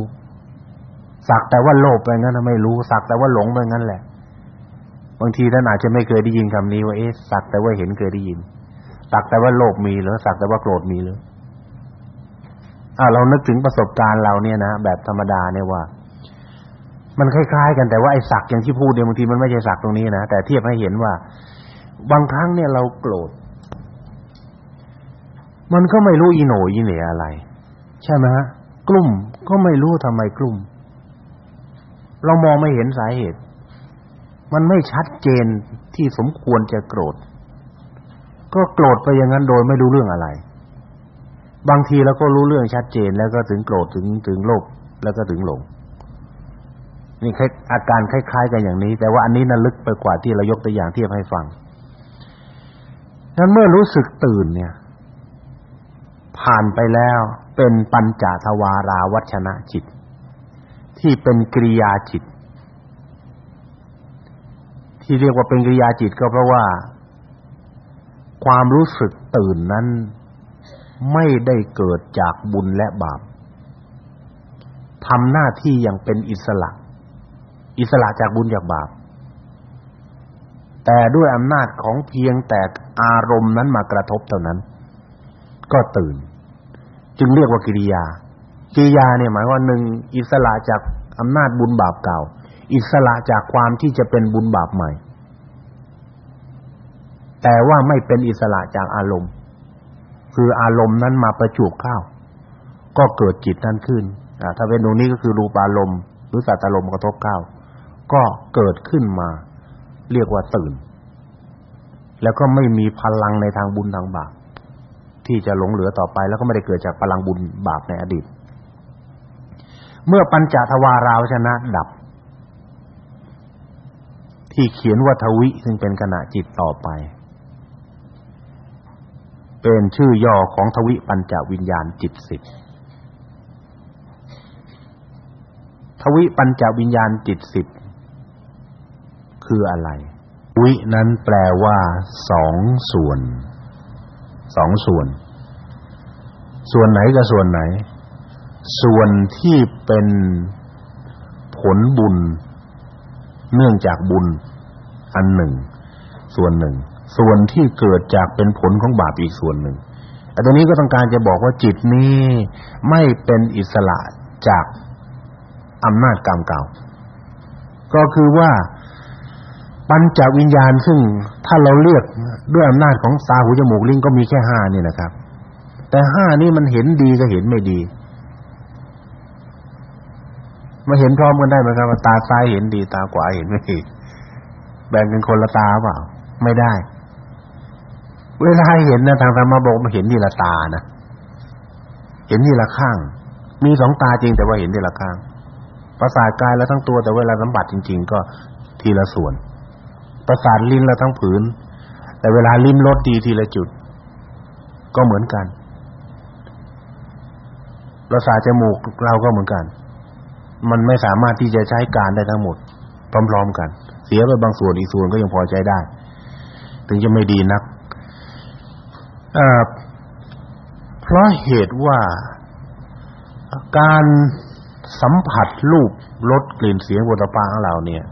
สักแต่ว่าโลภไปงั้นไม่รู้สักแต่ว่าหลงไปงั้นแหละ บางทีท่านอาจจะไม่เคยได้ยินคำนี้ว่าเอ๊ะสักแต่ว่าเห็นเคยได้ยินสักแต่ว่าโลภมีหรือสักแต่ว่าโกรธมีหรืออ่าเรานึกถึงประสบการณ์เราเนี่ยนะแบบธรรมดาเนี่ยว่า มันคล้ายๆ กันแต่ว่าไอ้สักอย่างที่พูดเนี่ยบางทีมันไม่ใช่สักตรงนี้นะแต่เทียบให้เห็นว่า บางครั้งเนี่ยเราโกรธ มันก็ไม่รู้อีโหนอีเหน่อะไร ใช่ไหมฮะกลุ่มก็ไม่รู้ทำไมกลุ่ม เรามองไม่เห็นสาเหตุ มันไม่ชัดเจนที่สมควรจะโกรธ ก็โกรธไปอย่างนั้นโดยไม่รู้เรื่องอะไร บางทีเราก็รู้เรื่องชัดเจนแล้วก็ถึงโกรธถึงถึงโลภแล้วก็ถึงหลงนี่คอาการคล้าย ๆ กันอย่างนี้ แต่ว่าอันนี้น่ะลึกไปกว่าที่เรายกตัวอย่างเทียบให้ฟัง นั้นเมื่อรู้สึกตื่นเนี่ย ผ่านไปแล้วเป็นปัญจทวาราวัชนะจิต ที่เป็นกิริยาจิต ที่เรียกว่าเป็นกิริยาจิตก็เพราะว่า ความรู้สึกตื่นนั้นไม่ได้เกิดจากบุญและบาปทำหน้าที่อย่างเป็นอิสระ อิสระจากบุญจากบาป แต่ด้วยอำนาจของเพียงแต่อารมณ์นั้นมากระทบเท่านั้น ก็ตื่น จึงเรียกว่ากิริยา กิริยาเนี่ยหมายว่าหนึ่งอิสระจากอำนาจบุญบาปเก่า อิสระจากความที่จะเป็นบุญบาปใหม่ แต่ว่าไม่เป็นอิสระจากอารมณ์ คืออารมณ์นั้นมาประจวบเข้าก็เกิดจิตนั้นขึ้นถ้าเป็นตรงนี้ก็คือรูปอารมณ์หรือสัตตอารมณ์กระทบเข้าก็เกิดขึ้นมา เรียกว่าตื่น แล้วก็ไม่มีพลังในทางบุญทางบาปที่จะหลงเหลือต่อไป แล้วก็ไม่ได้เกิดจากพลังบุญบาปในอดีต เมื่อปัญจทวาราวชนะดับ ที่เขียนว่าทวิซึ่งเป็นขณะจิตต่อไป เป็นชื่อย่อของทวิปัญจวิญญาณจิตสิบทวิปัญจวิญญาณจิตสิบ คืออะไร วินั้นแปลว่าสองส่วนสองส่วน ส่วนไหนกับส่วนไหน ส่วนที่เป็นผลบุญ เนื่องจากบุญ อันหนึ่ง ส่วนหนึ่ง ส่วนที่เกิดจากเป็นผลของบาปอีกส่วนหนึ่งอันนี้ก็ต้องการจะบอกว่าจิตนี้ไม่เป็นอิสระจากอำนาจกรรมเก่า ก็คือว่า ปัญจวิญญาณซึ่งถ้าเราเรียกด้วยอำนาจของตาหูจมูกลิ้นก็มีแค่ห้านี่นะครับ แต่ห้านี่มันเห็นดีก็เห็นไม่ดีมาเห็นพร้อมกันได้ไหมครับว่าตาซ้ายเห็นดีตาขวาเห็นไม่ดีแบ่งเป็นคนละตาเปล่า ไม่ได้ เวลาเห็นนะทางธรรมะบอกมาเห็นทีละตานะเห็นทีละข้าง มีสองตาจริงแต่ว่าเห็นทีละข้างประสาทกายแล้วทั้งตัวแต่เวลาสัมผัสจริง ๆ ก็ทีละส่วน ประสาทลิ้นแล้วทั้งผืน แต่เวลาลิ้มรสดีทีละจุด ก็เหมือนกันประสาทจมูกเราก็เหมือนกัน มันไม่สามารถที่จะใช้การได้ทั้งหมด พร้อมๆกัน เสียไปบางส่วนอีกส่วนก็ยังพอใช้ได้ ถึงจะไม่ดีนักเพราะเหตุว่าการสัมผัสรูปรสกลิ่นเสียงโผฏฐัพพะของเราเนี่ย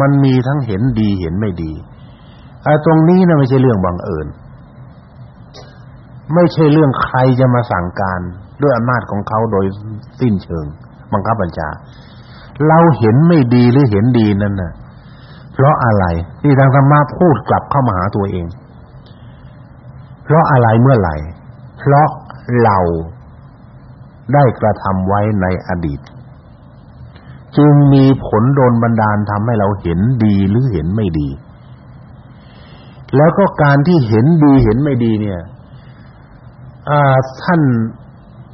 มันมีทั้งเห็นดีเห็นไม่ดีไอ้ตรงนี้นะไม่ใช่เรื่องบังเอิญไม่ใช่เรื่องใครจะมาสั่งการด้วยอำนาจของเขาโดยสิ้นเชิง บังคับบัญชา เราเห็นไม่ดีหรือเห็นดีนั่นน่ะ เพราะอะไรที่ทางธรรมะพูดกลับเข้ามาหาตัวเอง เพราะอะไรเมื่อไหร่ เพราะเราได้กระทำไว้ในอดีต จึงมีผลโดนบันดาลทำให้เราเห็นดีหรือเห็นไม่ดี แล้วก็การที่เห็นดีเห็นไม่ดีเนี่ยท่าน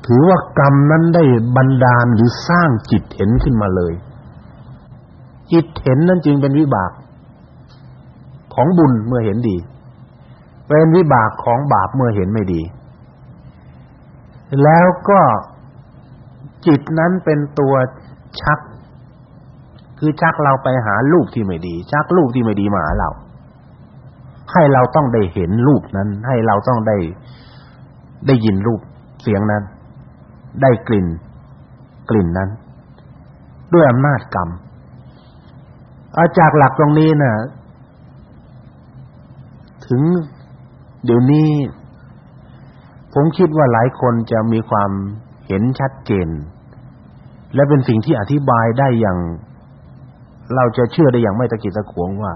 ถือว่ากรรมนั้นได้บันดาลหรือสร้างจิตเห็นขึ้นมาเลย จิตเห็นนั้นจึงเป็นวิบาก ของบุญเมื่อเห็นดีเป็นวิบากของบาปเมื่อเห็นไม่ดี แล้วก็จิตนั้นเป็นตัวชัก คือชักเราไปหารูปที่ไม่ดี ชักรูปที่ไม่ดีมาหาเรา ให้เราต้องได้เห็นรูปนั้น ให้เราต้องได้ได้ยินรูปเสียงนั้น ได้กลิ่น กลิ่นนั้น ด้วยอำนาจกรรมอาจากหลักตรงนี้นะ่ะ ถึงเดี๋ยวนี้ ผมคิดว่าหลายคนจะมีความเห็นชัดเจน และเป็นสิ่งที่อธิบายได้อย่าง เราจะเชื่อได้อย่างไม่ตะกิดตะขวงว่า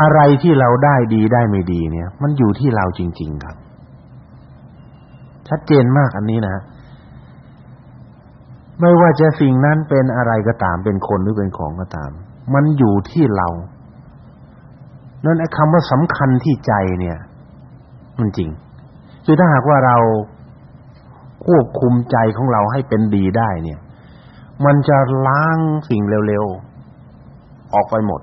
อะไรที่เราได้ดีได้ไม่ดีเนี่ย มันอยู่ที่เราจริง ๆ ครับ ชัดเจนมากอันนี้นะไม่ว่าจะสิ่งนั้นเป็นอะไรก็ตามเป็นคนหรือเป็นของก็ตาม มันอยู่ที่เรา นั่นไอ้คำว่าสำคัญที่ใจเนี่ย มันจริงคือถ้าหากว่าเราควบคุมใจของเราให้เป็นดีได้เนี่ย มันจะล้างสิ่งเร็วๆ ออกไปหมด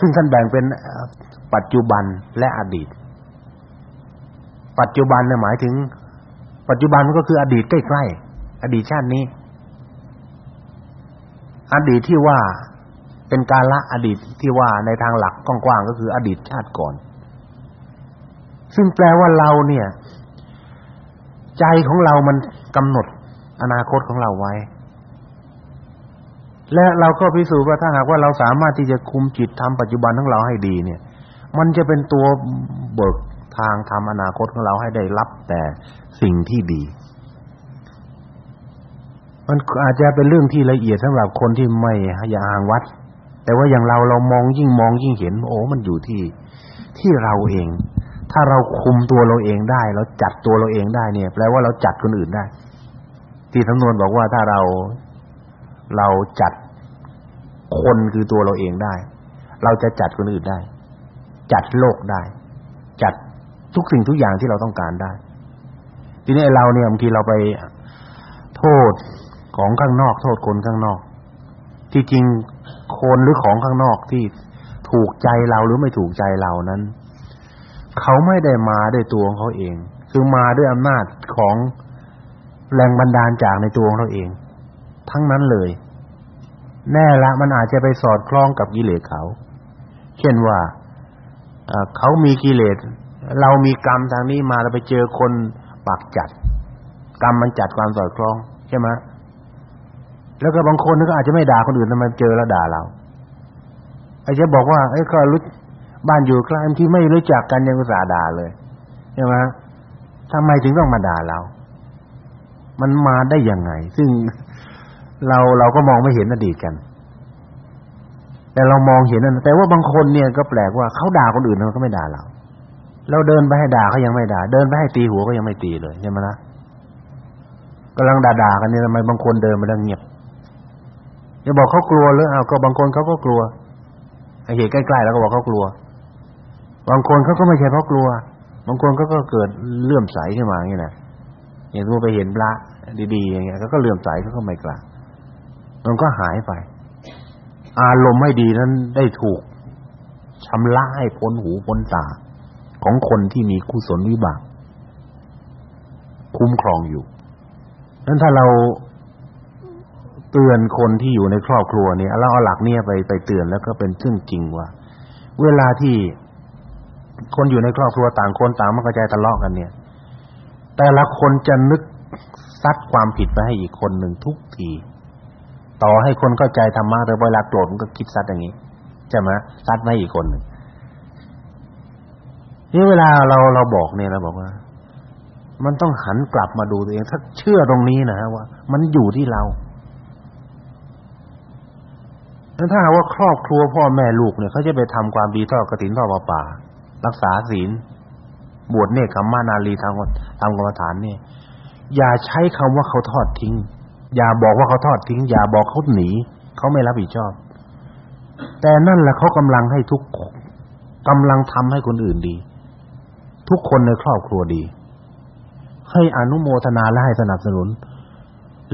ซึ่งท่านแบ่งเป็นปัจจุบันและอดีต ปัจจุบันเนี่ยหมายถึง ปัจจุบันก็คืออดีตใกล้ๆ อดีตชาตินี้ อดีตที่ว่าเป็นกาละอดีตที่ว่าในทางหลักกว้างๆก็คืออดีตชาติก่อน ซึ่งแปลว่าเราเนี่ย ใจของเรามันกำหนด อนาคตของเราไว้ และเราก็พิสูจน์ว่าถ้าหากว่าเราสามารถที่จะคุมจิตทำปัจจุบันของเราให้ดีเนี่ย มันจะเป็นตัวเบิกทางทำอนาคตของเราให้ได้รับแต่สิ่งที่ดี มันอาจจะเป็นเรื่องที่ละเอียดสำหรับคนที่ไม่อยากห่างวัด แต่ว่าอย่างเราเรามองยิ่งมองยิ่งเห็น โอ้มันอยู่ที่ที่เราเอง ถ้าเราคุมตัวเราเองได้ เราจัดตัวเราเองได้เนี่ย แปลว่าเราจัดคนอื่นได้ ที่สำนวนบอกว่าถ้าเราเราจัดคนคือตัวเราเองได้ เราจะจัดคนอื่นได้ จัดโลกได้ จัดทุกสิ่งทุกอย่างที่เราต้องการได้ ทีนี้เราเนี่ยบางทีเราไปโทษของข้างนอก โทษคนข้างนอก ที่จริงคนหรือของข้างนอกที่ถูกใจเราหรือไม่ถูกใจเรานั้น เขาไม่ได้มาด้วยตัวของเขาเอง คือมาด้วยอำนาจของ แรงบันดาลจากในตัวของเราเอง ทั้งนั้นเลย แน่ละมันอาจจะไปสอดคล้องกับกิเลสเขา เช่นว่าเขามีกิเลสเรามีกรรมทางนี้มาเราไปเจอคนปากจัด กรรมมันจัดความสอดคล้องใช่ไหมแล้วก็บางคนก็อาจจะไม่ด่าคนอื่นแต่มันเจอแล้วด่าเราอาจจะบอกว่าไอ้ก็รู้บ้านอยู่ใกล้ที่ไม่รู้จักกันยังอุตส่าห์ด่าเลยใช่ไหมทำไมถึงต้องมาด่าเรา มันมาได้ยังไง ซึ่งเราเราก็มองไม่เห็นอดีตกัน แต่เรามองเห็นนั่นแต่ว่าบางคนเนี่ยก็แปลกว่าเขาด่าคนอื่นมันก็ไม่ด่าเรา เราเดินไปให้ด่าเขายังไม่ด่า เดินไปให้ตีหัวก็ยังไม่ตีเลยใช่ไหมล่ะกำลังด่าๆกันเนี่ยทำไมบางคนเดินมาแล้วเงียบจะบอกเขากลัวหรือเอาก็บางคนเขาก็กลัวไอ้เหตุใกล้ๆแล้วก็บอกเขากลัว บางคนเขาก็ไม่ใช่เพราะกลัว บางคนเขาก็เกิดเลื่อมใสขึ้นมาอย่างนี้นะ อย่างที่ไปเห็นพระดีๆอย่างเงี้ยก็เลื่อมใสเขาก็ไม่กล้ามันก็หายไป อารมณ์ไม่ดีนั้นได้ถูกชำระให้พ้นหูพ้นตาของคนที่มีกุศลวิบาก คุ้มครองอยู่นั้นถ้าเราเตือนคนที่อยู่ในครอบครัวเนี่ยเราเอาหลักเนี่ยไปไปเตือนแล้วก็เป็นเรื่องจริงว่า เวลาที่คนอยู่ในครอบครัวต่างคนต่างม่เข้าใจทะเลาะกันเนี่ย แต่ละคนจะนึกซัดความผิดไปให้อีกคนหนึ่งทุกที ต่อให้คนเข้าใจธรรมะแต่เวลาโกรธมันก็คิดซัดอย่างนี้ใช่ไหมซัดไม่อีกคนหนึ่งนี่เวลาเราเราบอกเนี่ยเราบอกว่า มันต้องหันกลับมาดูตัวเองถ้าเชื่อตรงนี้นะฮะว่า มันอยู่ที่เราถ้าว่าครอบครัวพ่อแม่ลูกเนี่ยเขาจะไปทำความดีทอดกฐินทอดป่าป่ารักษาศีล บวชเนคขมานาลีทำทำกรรมฐานเนี่ย อย่าใช้คำว่าเขาทอดทิ้ง อย่าบอกว่าเขาทอดทิ้ง อย่าบอกเขาหนีเขาไม่รับผิดชอบ แต่นั่นแหละเขากำลังให้ทุกกำลังทำให้คนอื่นดี ทุกคนในครอบครัวดี ให้อนุโมทนาและให้สนับสนุน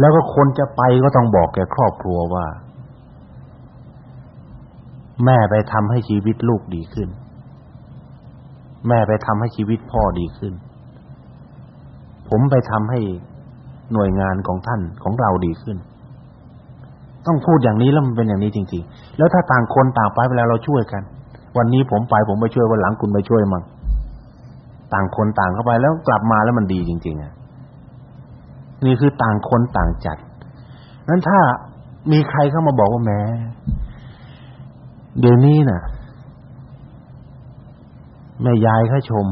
แล้วก็คนจะไปก็ต้องบอกแก่ครอบครัวว่า แม่ไปทำให้ชีวิตลูกดีขึ้น แม่ไปทำให้ชีวิตพ่อดีขึ้น ผมไปทำให้หน่วยงานของท่านของเราดีขึ้น ต้องพูดอย่างนี้แล้วมันเป็นอย่างนี้จริงๆ แล้วถ้าต่างคนต่างไปเวลาเราช่วยกัน วันนี้ผมไปผมไปช่วยวันหลังคุณไปช่วยมั่งต่างคนต่างเข้าไปแล้วกลับมาแล้วมันดีจริง ๆอะนี่คือต่างคนต่างจัดนั้นถ้ามีใครเข้ามาบอกว่าแม้เดี๋ยวนี้น่ะ แม่ยายเขาชม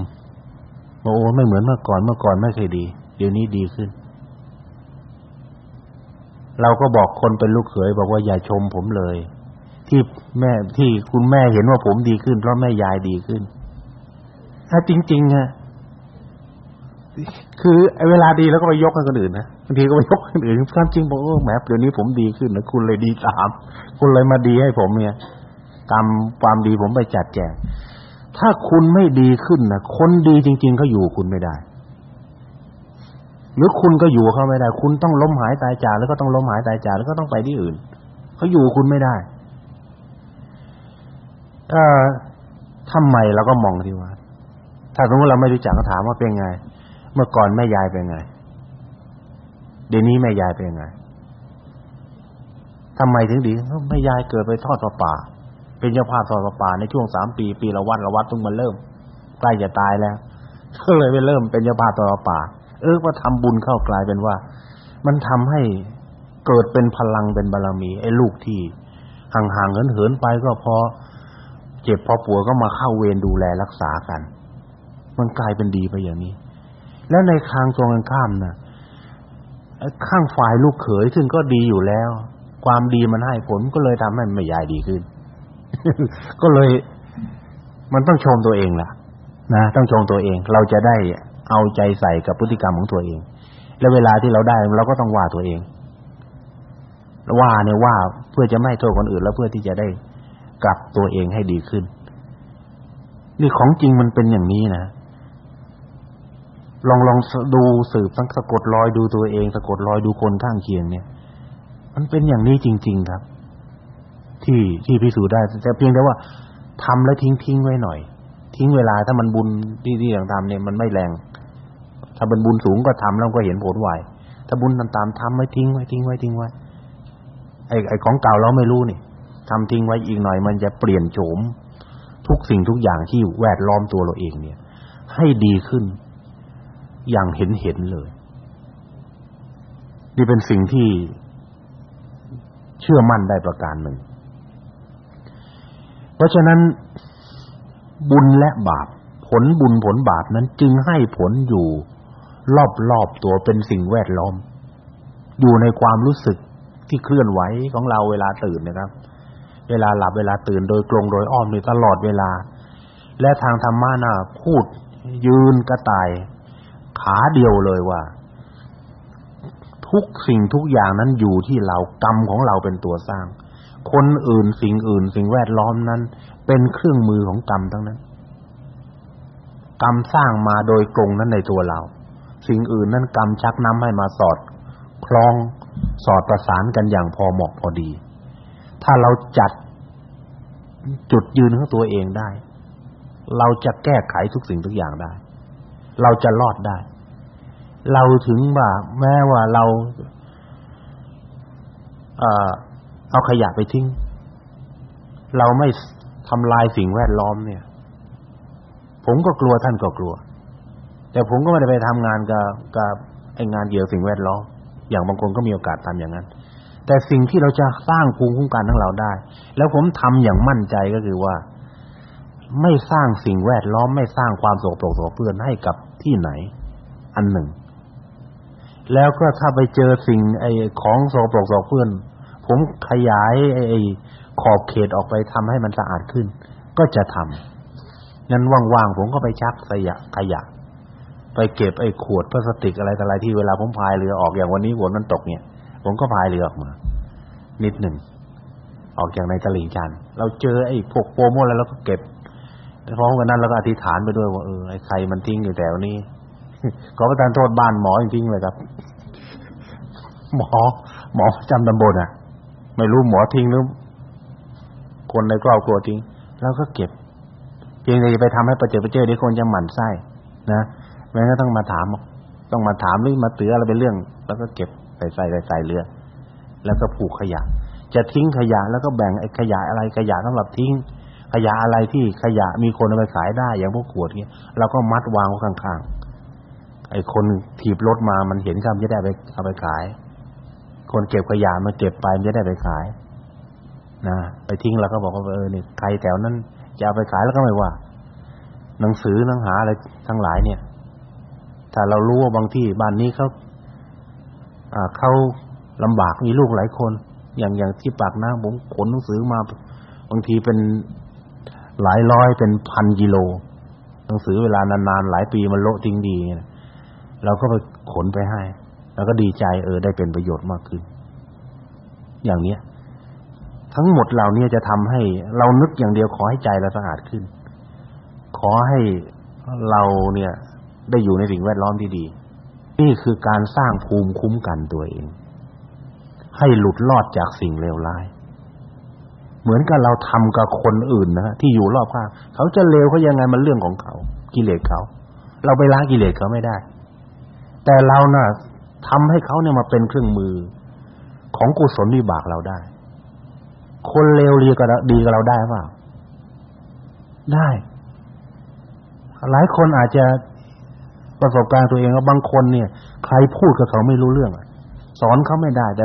บอกโอ้ไม่เหมือนเมื่อก่อนเมื่อก่อนไม่เคยดี เดี๋ยวนี้ดีขึ้น เราก็บอกคนเป็นลูกเขยบอกว่าอย่าชมผมเลย ที่แม่ที่คุณแม่เห็นว่าผมดีขึ้น เพราะแม่ยายดีขึ้นถ้าจริงๆอะคือเวลาดีแล้วก็ไปยกให้คนอื่นนะบางทีก็ไปยกคนอื่นความจริงบอกว่าแหมเดี๋ยวนี้ผมดีขึ้นนะคุณเลยดีตาม คุณเลยมาดีให้ผมเนี่ยกรรมความดีผมไปจัดแจง ถ้าคุณไม่ดีขึ้นนะคนดีจริงๆเขาอยู่คุณไม่ได้หรือคุณก็อยู่เขาไม่ได้ คุณต้องล้มหายตายจากแล้วก็ต้องล้มหายตายจากแล้วก็ต้องไปที่อื่นเขาอยู่คุณไม่ได้เอ่อทำไมเราก็มองที่ว่า ถ้าสมมติเราไม่รู้จักก็ถามว่าเป็นไง เมื่อก่อนแม่ยายเป็นไง เดี๋ยวนี้แม่ยายเป็นไงทำไมถึงดีแม่ยายเกิดไปทอดป่า เป็นเจ้าภาพทอดป่าในช่วงสามปี ปีละวัดละวัดต้องมาเริ่มใกล้จะตายแล้วก็เลยไปเริ่มเป็นเจ้าภาพทอดป่าเออว่าทำบุญเข้ากลายเป็นว่า มันทำให้เกิดเป็นพลังเป็นบารมีไอ้ลูกที่ห่างๆเหินๆไปก็พอเจ็บพอป่วยก็มาเข้าเวรดูแลรักษากัน มันกลายเป็นดีไปอย่างนี้ แล้วในทางตรงกันข้ามนะข้างฝ่ายลูกเขยซึ่งก็ดีอยู่แล้ว ความดีมันให้ผลก็เลยทำให้แม่ยายดีขึ้น ก็เลยมันต้องชมตัวเองล่ะนะต้องชมตัวเอง เราจะได้เอาใจใส่กับพฤติกรรมของตัวเอง แล้วเวลาที่เราได้เราก็ต้องว่าตัวเองว่าเนี่ยว่าเพื่อจะไม่โทษคนอื่น แล้วเพื่อที่จะได้กลับตัวเองให้ดีขึ้น นี่ของจริงมันเป็นอย่างนี้นะลองลองดูสืบสังสะกดรอยดูตัวเองสะกดรอยดูคนข้างเคียงเนี่ย มันเป็นอย่างนี้จริง ๆ ครับ ที่ที่พิสูจน์ได้แต่เพียงแต่ว่าทำแล้วทิ้งทิ้งไว้หน่อย ทิ้งเวลาถ้ามันบุญที่ที่อย่างทำเนี่ยมันไม่แรง ถ้าเป็นบุญสูงก็ทำแล้วก็เห็นผลไวถ้าบุญต่ำๆทำไว้ทิ้งไว้ทิ้งไว้ทิ้งไว้ไอ้ไอ้ของเก่าเราไม่รู้นี่ทำทิ้งไว้อีกหน่อย มันจะเปลี่ยนโฉมทุกสิ่งทุกอย่างที่แวดล้อมตัวเราเองเนี่ย ให้ดีขึ้น อย่างเห็นเห็นเลย นี่เป็นสิ่งที่เชื่อมั่นได้ประการหนึ่ง เพราะฉะนั้นบุญและบาป ผลบุญผลบาปนั้นจึงให้ผลอยู่รอบๆตัวเป็นสิ่งแวดล้อม อยู่ในความรู้สึกที่เคลื่อนไหวของเราเวลาตื่นนะครับ เวลาหลับเวลาตื่นโดยกลงโดยอ้อมนี่ตลอดเวลา และทางธรรมะน่ะพูดยืนกระต่ายขาเดียวเลยว่า ทุกสิ่งทุกอย่างนั้นอยู่ที่เรากรรมของเราเป็นตัวสร้าง คนอื่นสิ่งอื่น สิ่งแวดล้อมนั้น เป็นเครื่องมือของกรรมทั้งนั้น กรรมสร้างมาโดยตรงนั้นในตัวเรา สิ่งอื่นนั้นกรรมชักนำให้มาสอดคล้องสอดประสานกันอย่างพอเหมาะพอดี ถ้าเราจัดจุดยืนของตัวเองได้ เราจะแก้ไขทุกสิ่งทุกอย่างได้ เราจะรอดได้ เราถึงว่าแม้ว่าเราเอ่อ เอาขยะไปทิ้ง เราไม่ทำลายสิ่งแวดล้อมเนี่ย ผมก็กลัวท่านก็กลัว แต่ผมก็ไม่ได้ไปทำงานกับกับไองานเกี่ยวสิ่งแวดล้อม อย่างบางคนก็มีโอกาสทำอย่างนั้น แต่สิ่งที่เราจะสร้างภูมิคุ้มกันของเราได้ แล้วผมทำอย่างมั่นใจก็คือว่า ไม่สร้างสิ่งแวดล้อม ไม่สร้างความโศกโศกโศกเพื่อนให้กับที่ไหน อันหนึ่ง แล้วก็ถ้าไปเจอสิ่งไอ้ของโศกโศกโศกเพื่อน ผมขยายไอ้ขอบเขตออกไปทำให้มันสะอาดขึ้น ก็จะทำงั้นว่างๆผมก็ไปชักขยะขยะ ไปเก็บไอ้ขวดพลาสติกอะไรต่ออะไรที่เวลาผมพายเรือออกอย่างวันนี้ฝนมันตกเนี่ย ผมก็พายเรือออกมา นิดหนึ่งออกจากในตลิ่งชันเราเจอไอ้พวกโปรโมแล้วเราก็เก็บพร้อมกันนั้นเราก็อธิษฐานไปด้วยว่าเออไอ้ใครมันทิ้งอยู่แถวนี้ขอประทานโทษบ้านหมอจริงๆเลยครับ หมอ หมอจำตำบลอะ ไม่รู้หมอทิ้งหรือคนในครอบครัวทิ้งแล้วก็เก็บ เพียงแต่จะไปทำให้ประเจิดประเจิดเดี๋ยวคนจะหมั่นไส้นะแม้ก็ต้องมาถาม ต้องมาถามหรือมาเตืออะไรเป็นเรื่อง แล้วก็เก็บใส่ใส่ใส่เรือ แล้วก็ผูกขยะ จะทิ้งขยะแล้วก็แบ่งไอ้ขยะอะไรขยะสำหรับทิ้ง ขยะอะไรที่ขยะมีคนเอาไปขายได้ อย่างพวกขวดเงี้ยเราก็มัดวางไว้ข้างๆไอ้คนถีบรถมามันเห็นก็มันจะได้ไปเอาไปขาย คนเก็บขยะมันเก็บไปมันจะได้ไปขาย นะไปทิ้งแล้วก็บอกว่าเออนี่ใครแถวนั้นจะเอาไปขายแล้วก็ไม่ว่า หนังสือหนังหาอะไรทั้งหลายเนี่ย ถ้าเรารู้ว่าบางที่บ้านนี้เขาอ่าเขาลำบากมีลูกหลายคน อย่างอย่างที่ปากน้ำผมขนหนังสือมา บางทีเป็นหลายร้อยเป็นพันกิโลหนังสือเวลานานๆหลายปีมันโละทิ้งดีเราก็ไปขนไปให้ แล้วก็ดีใจเออได้เป็นประโยชน์มากขึ้น อย่างเนี้ย ทั้งหมดเหล่านี้จะทำให้เรานึกอย่างเดียวขอให้ใจเราสะอาดขึ้น ขอให้เราเนี่ย ได้อยู่ในสิ่งแวดล้อมที่ดี นี่คือการสร้างภูมิคุ้มกันตัวเอง ให้หลุดรอดจากสิ่งเลวร้าย เหมือนกับเราทำกับคนอื่นนะที่อยู่รอบข้างเขาจะเลวเขายังไงมันเรื่องของเขา กิเลสเขา เราไปล้างกิเลสเขาไม่ได้ แต่เรานะ่ะ ทำให้เขาเนี่ยมาเป็นเครื่องมือของกุศลวิบากเราได้ คนเลวเลียกับดีกับเราได้เปล่าได้ หลายคนอาจจะประสบการณ์ตัวเองว่าบางคนเนี่ย ใครพูดกับเขาไม่รู้เรื่องสอนเขาไม่ได้แต่